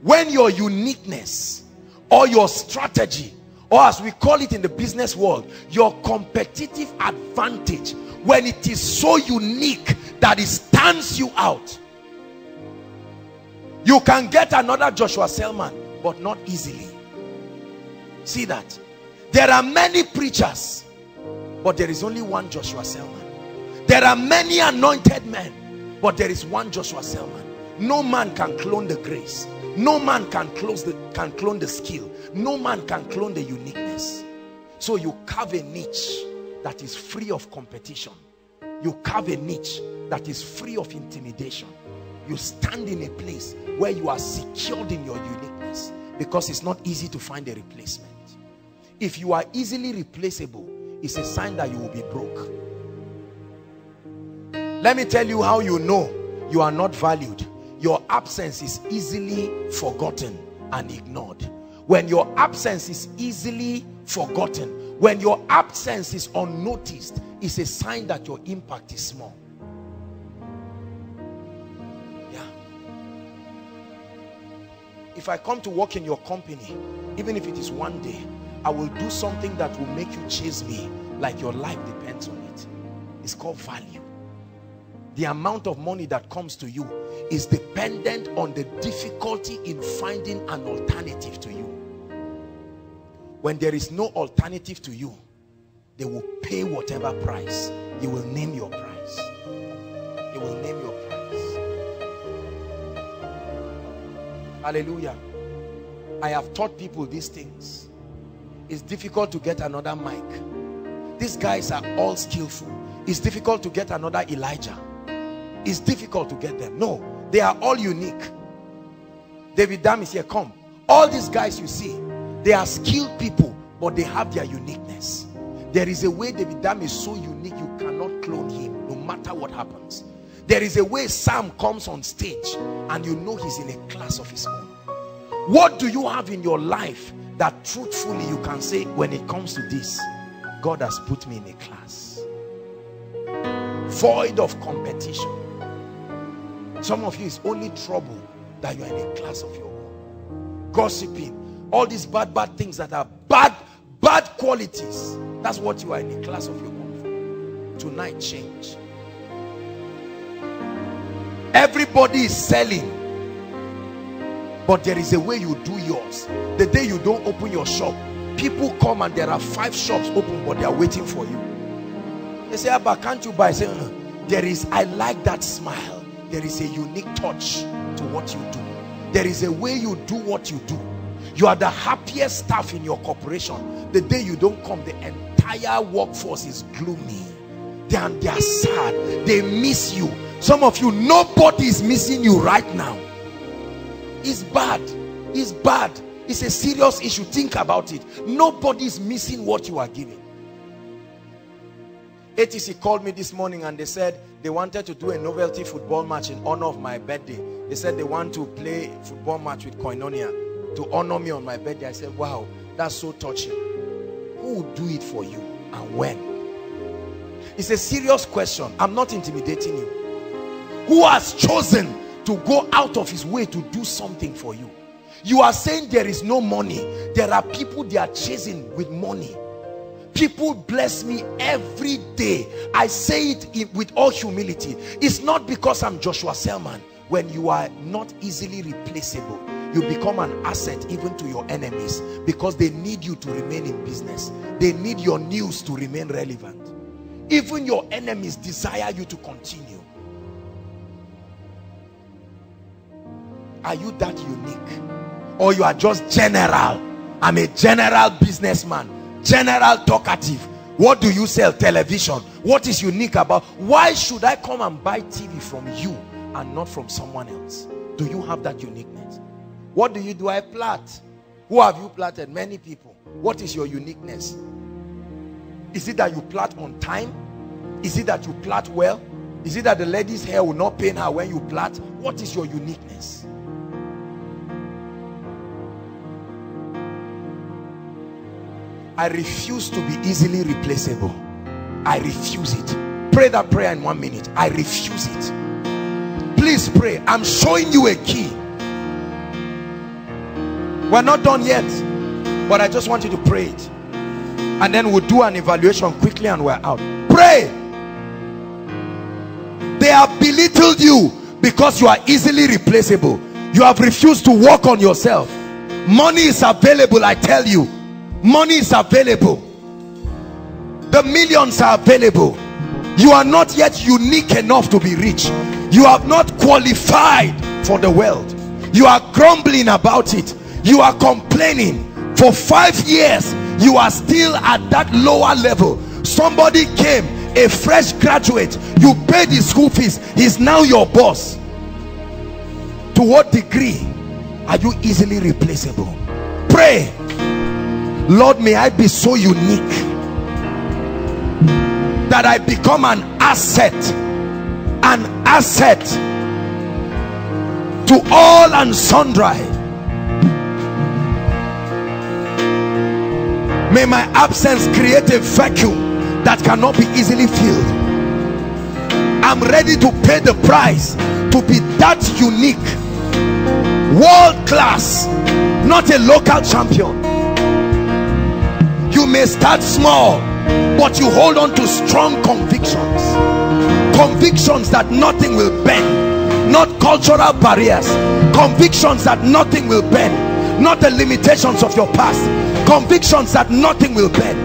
Speaker 1: When your uniqueness or your strategy or as we call it in the business world your competitive advantage when it is so unique that it stands you out. You can get another Joshua Selman but not easily. See that? There are many preachers but there is only one Joshua Selman. There are many anointed men but there is one Joshua Selman. No man can clone the grace. No man can close the can clone the skill no man can clone the uniqueness. So you carve a niche that is free of competition. You carve a niche that is free of intimidation. You stand in a place where you are secured in your uniqueness because it's not easy to find a replacement. If you are easily replaceable it's a sign that you will be broke. Let me tell you how you know you are not valued. Your absence is easily forgotten and ignored when your absence is easily forgotten when your absence is unnoticed it's a sign that your impact is small. Yeah. If i come to work in your company even if it is one day i will do something that will make you chase me like your life depends on it. It's called value. The amount of money that comes to you is dependent on the difficulty in finding an alternative to you when there is no alternative to you they will pay whatever price. You will name your price. You will name your price. Hallelujah. I have taught people these things. It's difficult to get another Mike. These guys are all skillful. It's difficult to get another elijah. It's difficult to get them. No they are all unique. David dam is here. Come. All these guys you see they are skilled people but they have their uniqueness. There is a way david dam is so unique you cannot clone him no matter what happens. There is a way sam comes on stage and you know he's in a class of his own. What do you have in your life that truthfully you can say when it comes to this god has put me in a class void of competition. Some of you is only trouble that you're in a class of your own. Gossiping all these bad bad things that are bad bad qualities. That's what you are in the class of your own tonight change. Everybody is selling. But there is a way you do yours. The day you don't open your shop people come and there are five shops open but they are waiting for you. They say Abba can't you buy? I say uh, there is I like that smile. There is a unique touch to what you do. There is a way you do what you do you are the happiest staff in your corporation. The day you don't come the entire workforce is gloomy. They are, they are sad. They miss you. Some of you nobody is missing you right now. It's bad. It's bad. It's a serious issue. Think about it. Nobody is missing what you are giving. ATC called me this morning and they said they wanted to do a novelty football match in honor of my birthday. They said they want to play football match with Koinonia to honor me on my birthday I said wow that's so touching. Who will do it for you and when? It's a serious question. I'm not intimidating you. Who has chosen to go out of his way to do something for you? You are saying there is no money. There are people they are chasing with money. People bless me every day. I say it with all humility. It's not because i'm joshua selman when you are not easily replaceable you become an asset even to your enemies because they need you to remain in business. They need your news to remain relevant. Even your enemies desire you to continue. Are you that unique? Or you are just general? I'm a general businessman general talkative. What do you sell? Television. What is unique about why should i come and buy tv from you and not from someone else? Do you have that uniqueness what do you do i plant who have you planted many people what is your uniqueness is it that you plant on time is it that you plant well is it that the lady's hair will not pain her when you plant what is your uniqueness I refuse to be easily replaceable. I refuse it. Pray that prayer in one minute. I refuse it. Please pray. I'm showing you a key. We're not done yet, but I just want you to pray it. And then we'll do an evaluation quickly and we're out. Pray. They have belittled you because you are easily replaceable. You have refused to work on yourself. Money is available i tell you. Money is available. The millions are available. You are not yet unique enough to be rich. You have not qualified for the world. You are grumbling about it you are complaining. For five years you are still at that lower level. Somebody came a fresh graduate. You paid his school fees. He's now your boss. To what degree are you easily replaceable? Pray. Lord may i be so unique that i become an asset an asset to all and sundry may my absence create a vacuum that cannot be easily filled. I'm ready to pay the price to be that unique world class not a local champion. You may start small but you hold on to strong convictions. Convictions that nothing will bend. Not cultural barriers. Convictions that nothing will bend. Not the limitations of your past convictions that nothing will bend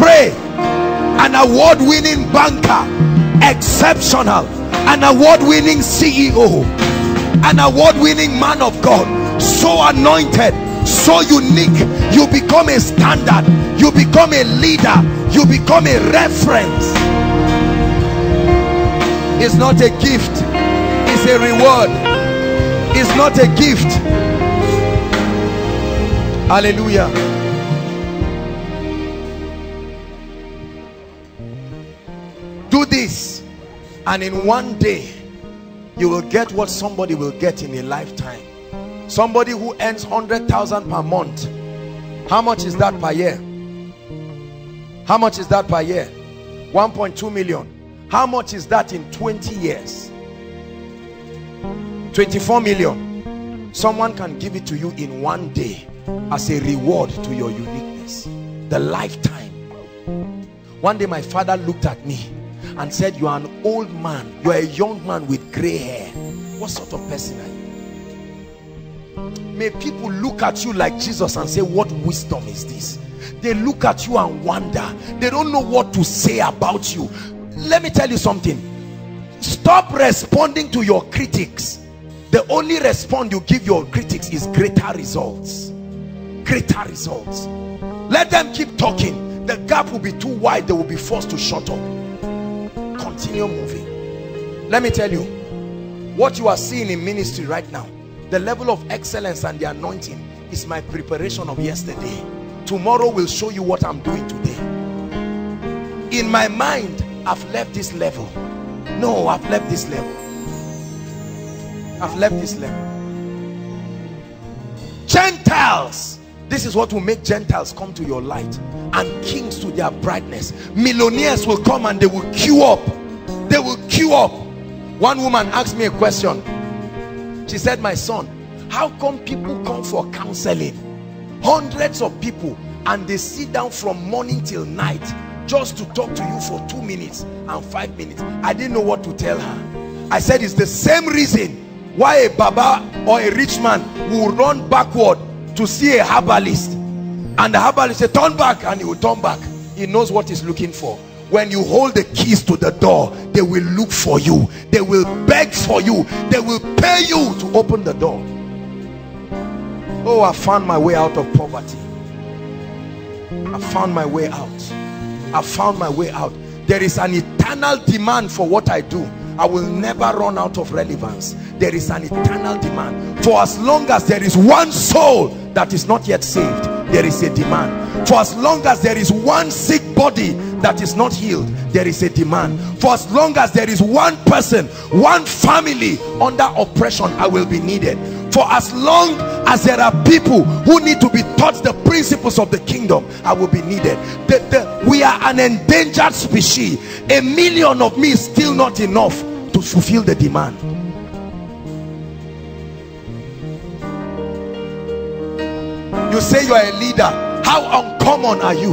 Speaker 1: pray. An award-winning banker exceptional. An award-winning ceo an award-winning man of god. So anointed so unique. You become a standard. You become a leader. You become a reference. It's not a gift. It's a reward. It's not a gift hallelujah. Do this and in one day you will get what somebody will get in a lifetime. Somebody who earns 100,000 per month. How much is that per year? How much is that per year? 1.2 million. How much is that in 20 years? 24 million. Someone can give it to you in one day as a reward to your uniqueness. The lifetime. One day my father looked at me and said you are an old man. You are a young man with gray hair. What sort of person are you? May people look at you like jesus and say what wisdom is this? They look at you and wonder. They don't know what to say about you. Let me tell you something. Stop responding to your critics. The only response you give your critics is greater results greater results. Let them keep talking. The gap will be too wide. They will be forced to shut up. Continue moving. Let me tell you what you are seeing in ministry right now the level of excellence and the anointing is my preparation of yesterday. Tomorrow will show you what i'm doing today. In my mind i've left this level. No i've left this level. I've left this level. Gentiles this is what will make gentiles come to your light and kings to their brightness. Millionaires will come and they will queue up. They will queue up. One woman asked me a question. She said my son how come people come for counseling? Hundreds of people and they sit down from morning till night just to talk to you for two minutes and five minutes. I didn't know what to tell her. I said it's the same reason why a baba or a rich man will run backward to see a herbalist. And the herbalist say turn back and he will turn back. He knows what he's looking for. When you hold the keys to the door they will look for you. They will beg for you. They will pay you to open the door. Oh i found my way out of poverty. I found my way out. I found my way out. There is an eternal demand for what i do i will never run out of relevance. There is an eternal demand. For as long as there is one soul that is not yet saved there is a demand. For as long as there is one sick body that is not healed there is a demand. For as long as there is one person one family under oppression i will be needed for as long as there are people who need to be taught the principles of the kingdom i will be needed. The, the, we are an endangered species. A million of me is still not enough to fulfill the demand. You say you are a leader. How uncommon are you?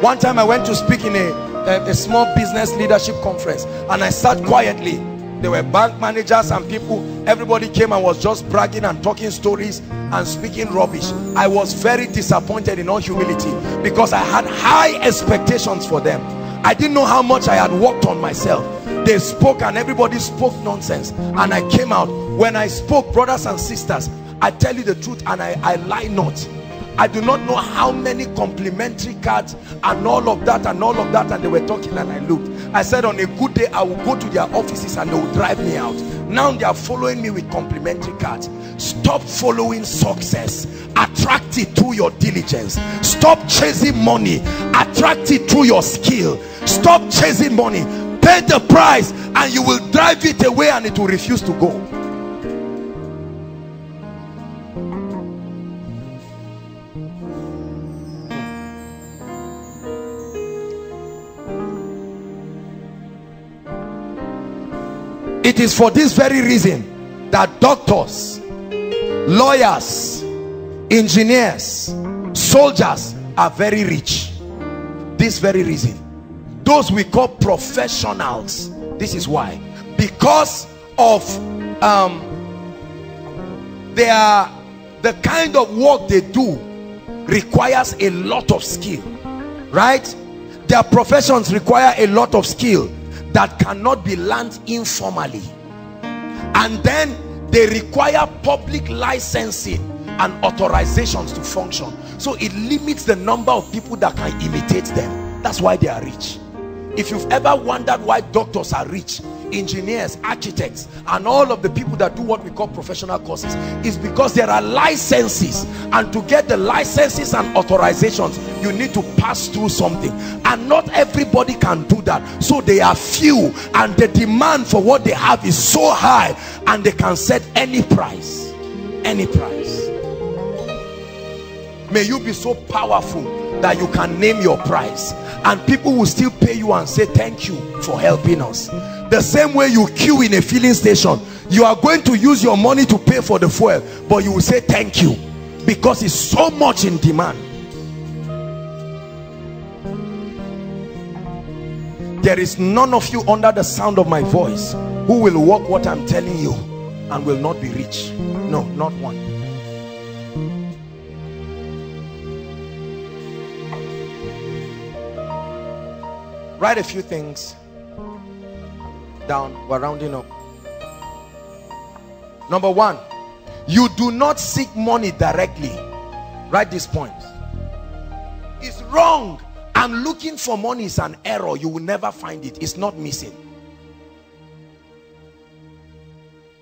Speaker 1: One time i went to speak in a a, a small business leadership conference and I sat quietly there were bank managers and people. Everybody came and was just bragging and talking stories and speaking rubbish. I was very disappointed in all humility because I had high expectations for them. I didn't know how much I had worked on myself. They spoke and everybody spoke nonsense. And I came out. When I spoke brothers and sisters I tell you the truth and I, I lie not. I do not know how many complimentary cards and all of that and all of that. And they were talking and I looked I said on a good day I will go to their offices and they will drive me out. Now they are following me with complimentary cards. Stop following success. Attract it through your diligence. Stop chasing money. Attract it through your skill. Stop chasing money. Pay the price and you will drive it away and it will refuse to go it is for this very reason that doctors lawyers engineers soldiers are very rich. This very reason. Those we call professionals this is why. Because of um their the kind of work they do requires a lot of skill right? Their professions require a lot of skill that cannot be learned informally. And then they require public licensing and authorizations to function. So it limits the number of people that can imitate them. That's why they are rich if you've ever wondered why doctors are rich engineers architects and all of the people that do what we call professional courses is because there are licenses. And to get the licenses and authorizations you need to pass through something. And not everybody can do that. So they are few. And the demand for what they have is so high. And they can set any price. Any price. May you be so powerful that you can name your price. And people will still pay you and say thank you for helping us. The same way you queue in a filling station you are going to use your money to pay for the fuel but you will say thank you because it's so much in demand. There is none of you under the sound of my voice who will walk what i'm telling you and will not be rich. No not one write a few things down. We're rounding up. Number one you do not seek money directly. Write this point. It's wrong. I'm looking for money is an error. You will never find it. It's not missing.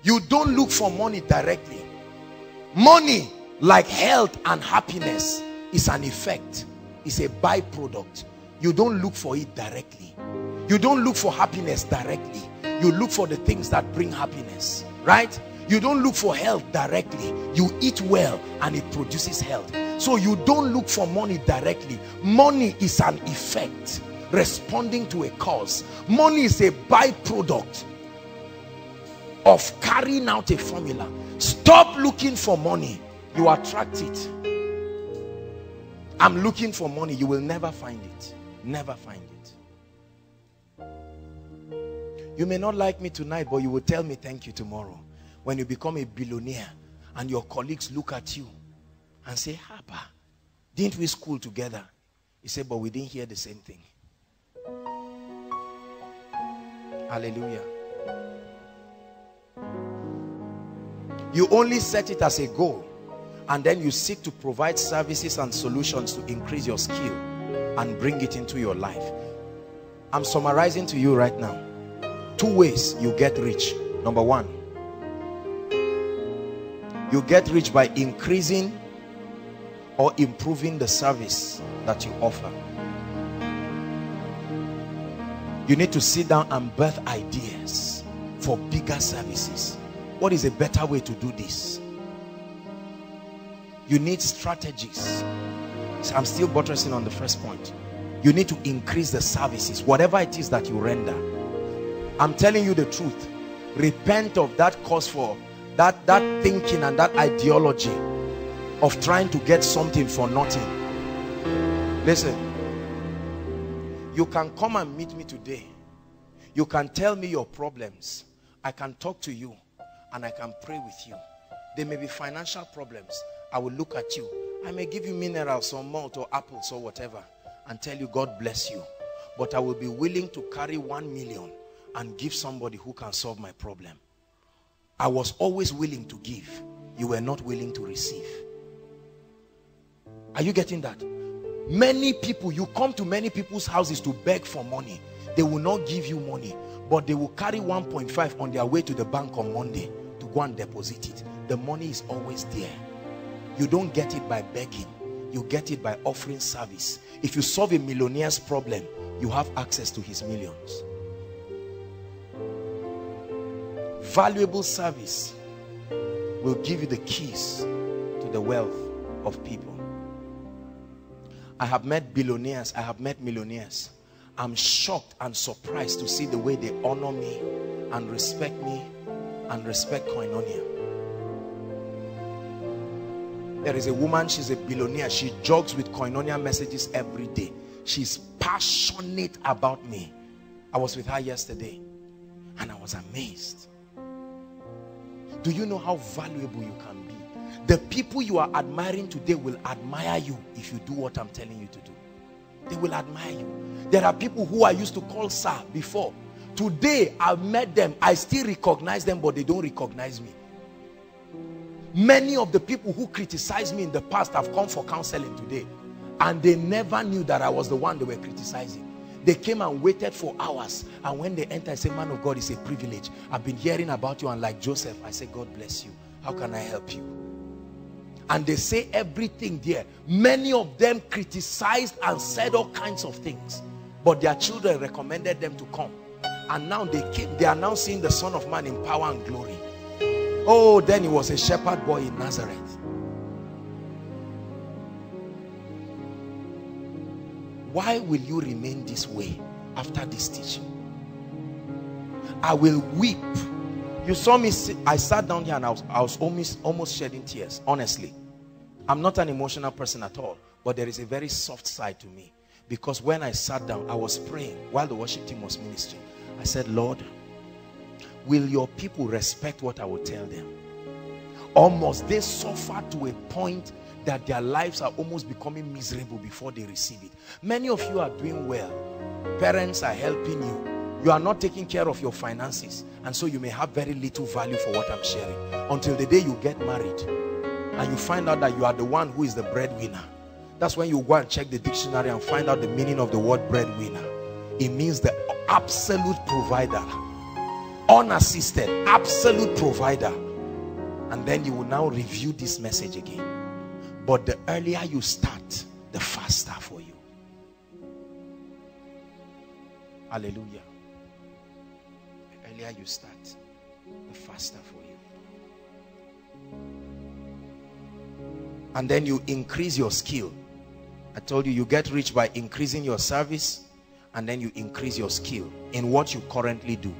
Speaker 1: You don't look for money directly. Money like health and happiness is an effect. It's a byproduct you don't look for it directly. You don't look for happiness directly. You look for the things that bring happiness right? You don't look for health directly. You eat well and it produces health. So you don't look for money directly. Money is an effect responding to a cause. Money is a byproduct of carrying out a formula. Stop looking for money. You attract it. I'm looking for money. You will never find it never find it. You may not like me tonight but you will tell me thank you tomorrow when you become a billionaire and your colleagues look at you and say Hapa, didn't we school together? He said but we didn't hear the same thing. Hallelujah. You only set it as a goal and then you seek to provide services and solutions to increase your skill and bring it into your life. I'm summarizing to you right now. Two ways you get rich. Number one you get rich by increasing or improving the service that you offer. You need to sit down and birth ideas for bigger services. What is a better way to do this? You need strategies i'm still buttressing on the first point you need to increase the services whatever it is that you render i'm telling you the truth repent of that cause for that that thinking and that ideology of trying to get something for nothing listen You can come and meet me today. You can tell me your problems. I can talk to you and I can pray with you. There may be financial problems. I will look at you. I may give you minerals or malt or apples or whatever and tell you God bless you. But I will be willing to carry one million and give somebody who can solve my problem. I was always willing to give. You were not willing to receive. Are you getting that? Many people, you come to many people's houses to beg for money. They will not give you money, but they will carry 1.5 on their way to the bank on Monday to go and deposit it. The money is always there. You don't get it by begging. You get it by offering service. If you solve a millionaire's problem, you have access to his millions. Valuable service will give you the keys to the wealth of people. I have met billionaires, I have met millionaires. I'm shocked and surprised to see the way they honor me and respect me and respect koinonia. There is a woman, she's a billionaire. She jogs with koinonia messages every day. She's passionate about me. I was with her yesterday and I was amazed. Do you know how valuable you can be? The people you are admiring today will admire you if you do what I'm telling you to do. They will admire you. There are people who I used to call sir before. Today, I've met them. I still recognize them, but they don't recognize me. Many of the people who criticized me in the past have come for counseling today. And they never knew that I was the one they were criticizing. They came and waited for hours. And when they enter, I say, man of God, it's a privilege. I've been hearing about you. And like Joseph, I say, God bless you. How can I help you? And they say everything there. Many of them criticized and said all kinds of things. But their children recommended them to come. And now they came. They are now seeing the Son of Man in power and glory. Oh, then he was a shepherd boy in Nazareth. Why will you remain this way after this teaching? I will weep. You saw me, I sat down here and I was, I was almost, almost shedding tears, honestly. I'm not an emotional person at all, but there is a very soft side to me. Because when I sat down, I was praying while the worship team was ministering. I said, Lord, will your people respect what I will tell them? Or must they suffer to a point that their lives are almost becoming miserable before they receive it? Many of you are doing well. Parents are helping you. You are not taking care of your finances. And so you may have very little value for what I'm sharing. Until the day you get married and you find out that you are the one who is the breadwinner that's when you go and check the dictionary and find out the meaning of the word breadwinner. It means the absolute provider. Unassisted, absolute provider. And then you will now review this message again. But the earlier you start, the faster for you. Hallelujah. The earlier you start, the faster for you. And then you increase your skill I told you, you get rich by increasing your service and then you increase your skill in what you currently do.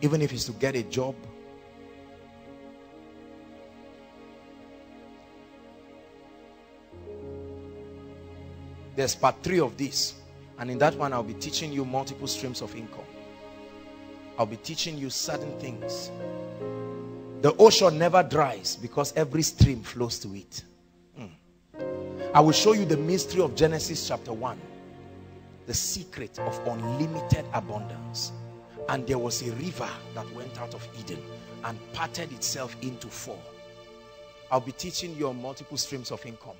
Speaker 1: Even if it's to get a job. There's part three of this. And in that one, I'll be teaching you multiple streams of income. I'll be teaching you certain things. The ocean never dries because every stream flows to it. Hmm. I will show you the mystery of Genesis chapter 1. The secret of unlimited abundance. And there was a river that went out of Eden and parted itself into four. I'll be teaching you on multiple streams of income.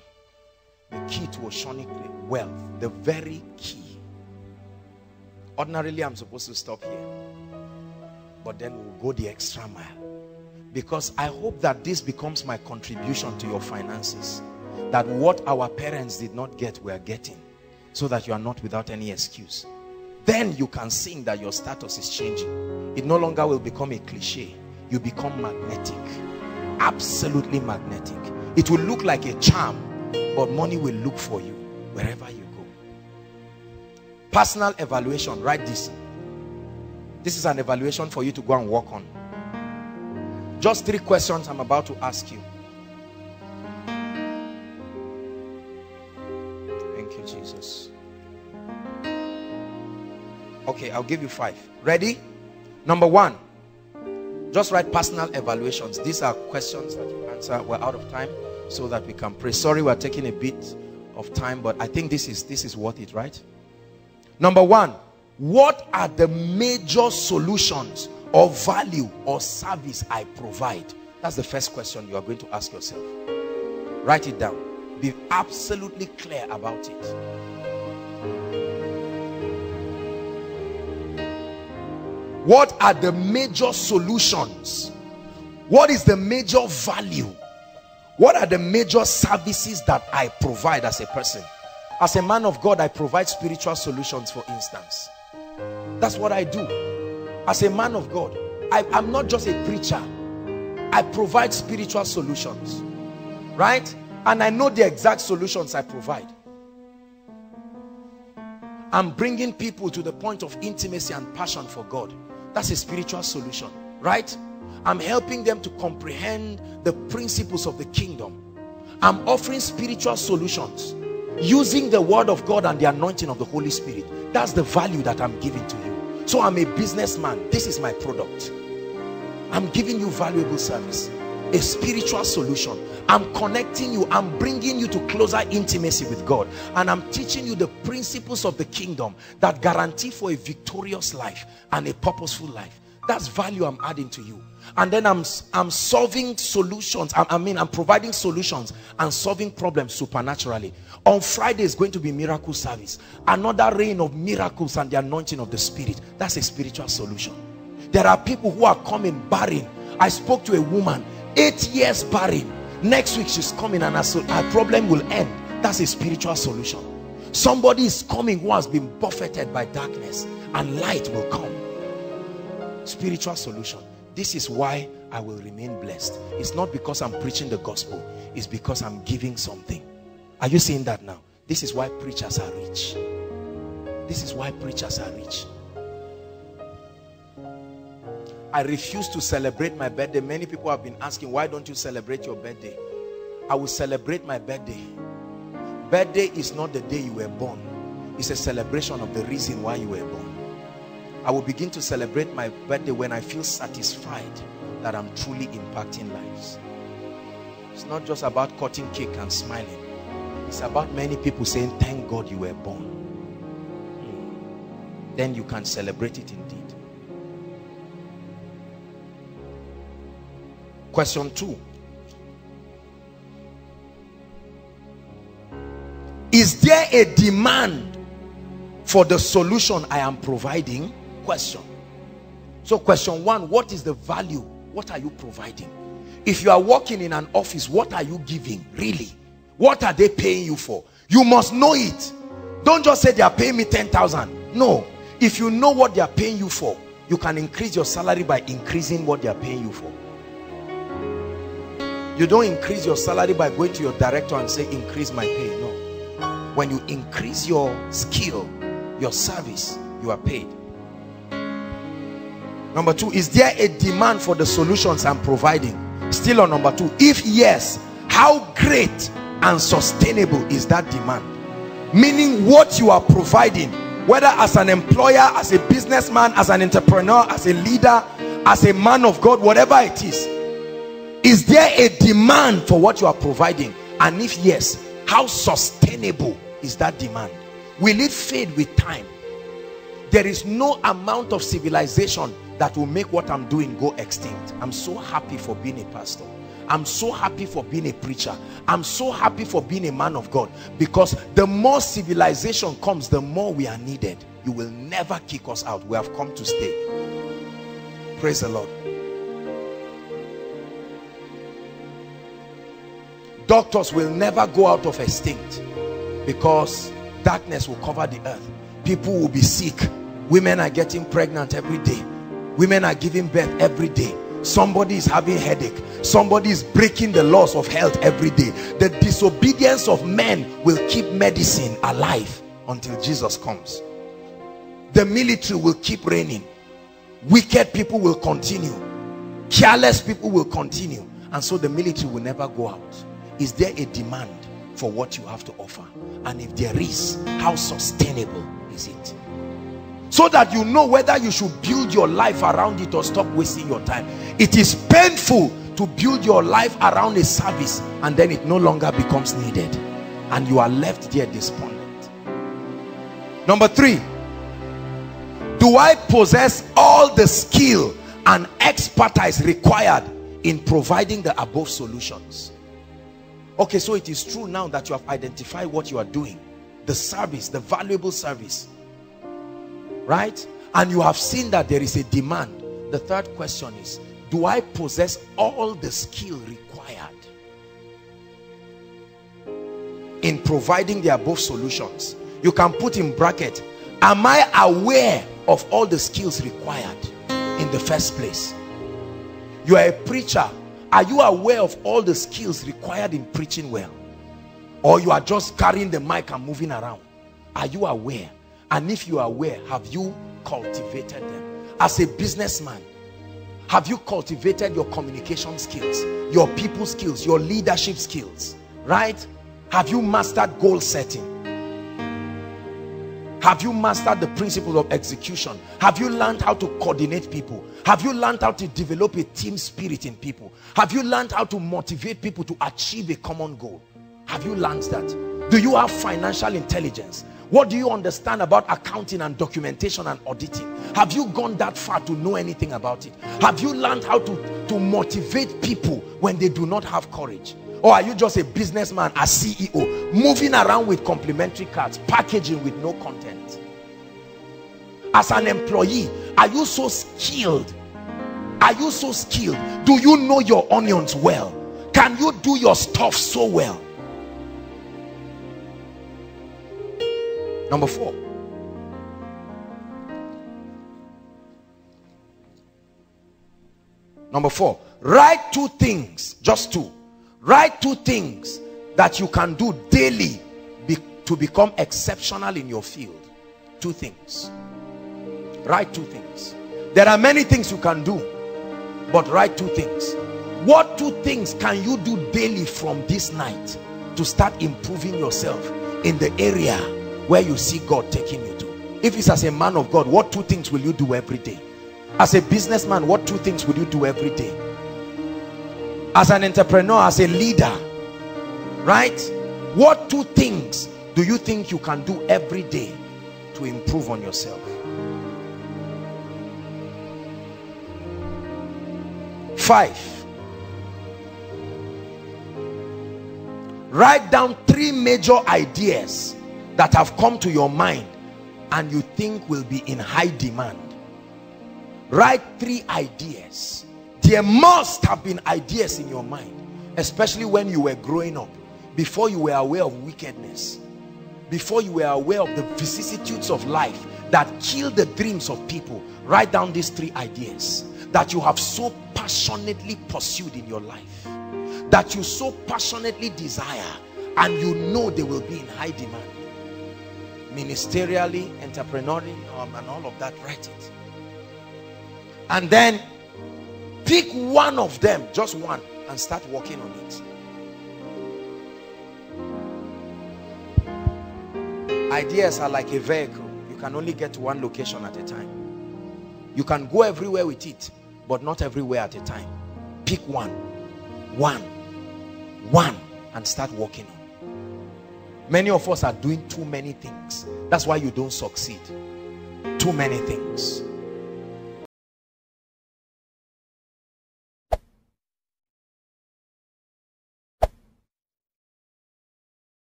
Speaker 1: The key to oceanic wealth. The very key. Ordinarily, I'm supposed to stop here. But then we'll go the extra mile. Because I hope that this becomes my contribution to your finances that what our parents did not get we are getting so that you are not without any excuse then you can sing that your status is changing. It no longer will become a cliche. You become magnetic. Absolutely magnetic. It will look like a charm but money will look for you wherever you go. Personal evaluation. Write this. This is an evaluation for you to go and work on. Just three questions i'm about to ask you Okay, I'll give you five. Ready? Number one, just write personal evaluations. These are questions that you answer. We're out of time so that we can pray. Sorry, we're taking a bit of time, but I think this is this is worth it, right? Number one, what are the major solutions or value or service I provide? That's the first question you are going to ask yourself. Write it down. Be absolutely clear about it. What are the major solutions? What is the major value? What are the major services that I provide as a person? As a man of God, I provide spiritual solutions, for instance. That's what I do. As a man of God, I, am not just a preacher. I provide spiritual solutions. Right? And I know the exact solutions I provide. I'm bringing people to the point of intimacy and passion for God. That's a spiritual solution. Right? I'm helping them to comprehend the principles of the kingdom. I'm offering spiritual solutions using the word of God and the anointing of the Holy Spirit. That's the value that I'm giving to you. So I'm a businessman. This is my product. I'm giving you valuable service, a spiritual solution. I'm connecting you. I'm bringing you to closer intimacy with God. And I'm teaching you the principles of the kingdom that guarantee for a victorious life and a purposeful life. That's value I'm adding to you and then I'm, I'm solving solutions. I, I, mean, I'm providing solutions and solving problems supernaturally. On Friday is going to be miracle service. Another reign of miracles and the anointing of the spirit. That's a spiritual solution. There are people who are coming barren. I spoke to a woman, eight years barren. Next week she's coming and her problem will end. That's a spiritual solution. Somebody is coming who has been buffeted by darkness and light will come. Spiritual solution. This is why I will remain blessed. It's not because I'm preaching the gospel. It's because I'm giving something. Are you seeing that now? This is why preachers are rich. This is why preachers are rich. I refuse to celebrate my birthday. Many people have been asking, why don't you celebrate your birthday? I will celebrate my birthday. Birthday is not the day you were born. It's a celebration of the reason why you were born. I will begin to celebrate my birthday when I feel satisfied that I'm truly impacting lives. It's not just about cutting cake and smiling. It's about many people saying, thank God you were born. Hmm. Then you can celebrate it indeed. Question two. Is there a demand for the solution I am providing? question. So question one, what is the value? What are you providing? If you are working in an office, what are you giving? Really? What are they paying you for? You must know it. Don't just say they are paying me 10,000. No. If you know what they are paying you for, you can increase your salary by increasing what they are paying you for. You don't increase your salary by going to your director and say, increase my pay. No. When you increase your skill, your service, you are paid. Number two, is there a demand for the solutions I'm providing? Still on number two. If yes, how great and sustainable is that demand? Meaning what you are providing, whether as an employer, as a businessman, as an entrepreneur, as a leader, as a man of God, whatever it is. Is there a demand for what you are providing? And if yes, how sustainable is that demand? Will it fade with time? There is no amount of civilization that will make what I'm doing go extinct. I'm so happy for being a pastor. I'm so happy for being a preacher. I'm so happy for being a man of God because the more civilization comes, the more we are needed. You will never kick us out. We have come to stay. Praise the Lord. Doctors will never go out of extinct because darkness will cover the earth. People will be sick. Women are getting pregnant every day. Women are giving birth every day. Somebody is having headache. Somebody is breaking the laws of health every day. The disobedience of men will keep medicine alive until jesus comes. The military will keep reigning. Wicked people will continue. Careless people will continue. And so the military will never go out is there a demand for what you have to offer? And if there is how sustainable is it? So that you know whether you should build your life around it or stop wasting your time. It is painful to build your life around a service and then it no longer becomes needed. And you are left there despondent. Number three do I possess all the skill and expertise required in providing the above solutions okay so it is true now that you have identified what you are doing. The service the valuable service. Right? And you have seen that there is a demand. The third question is do I possess all the skill required in providing the above solutions? You can put in bracket am I aware of all the skills required in the first place? You are a preacher are you aware of all the skills required in preaching well? Or you are just carrying the mic and moving around? Are you aware? And if you are aware have you cultivated them? As a businessman have you cultivated your communication skills your people skills your leadership skills? Right? Have you mastered goal setting have you mastered the principles of execution? Have you learned how to coordinate people? Have you learned how to develop a team spirit in people? Have you learned how to motivate people to achieve a common goal? Have you learned that? Do you have financial intelligence? What do you understand about accounting and documentation and auditing? Have you gone that far to know anything about it? Have you learned how to to motivate people when they do not have courage or are you just a businessman, a CEO, moving around with complimentary cards, packaging with no content? As an employee, are you so skilled? Are you so skilled? Do you know your onions well? Can you do your stuff so well? Number four. Number four, write two things, just two write two things that you can do daily be, to become exceptional in your field. Two things. Write two things. There are many things you can do but write two things. What two things can you do daily from this night to start improving yourself in the area where you see God taking you to? If it's as a man of God what two things will you do every day? As a businessman what two things will you do every day as an entrepreneur as a leader right? What two things do you think you can do every day to improve on yourself? Five. Write down three major ideas that have come to your mind and you think will be in high demand. Write three ideas there must have been ideas in your mind especially when you were growing up before you were aware of wickedness before you were aware of the vicissitudes of life that kill the dreams of people. Write down these three ideas that you have so passionately pursued in your life that you so passionately desire and you know they will be in high demand. Ministerially entrepreneurially um, and all of that. Write it. And then pick one of them just one and start working on it. Ideas are like a vehicle. You can only get to one location at a time. You can go everywhere with it but not everywhere at a time. Pick one. One. One and start working on. Many of us are doing too many things. That's why you don't succeed. Too many things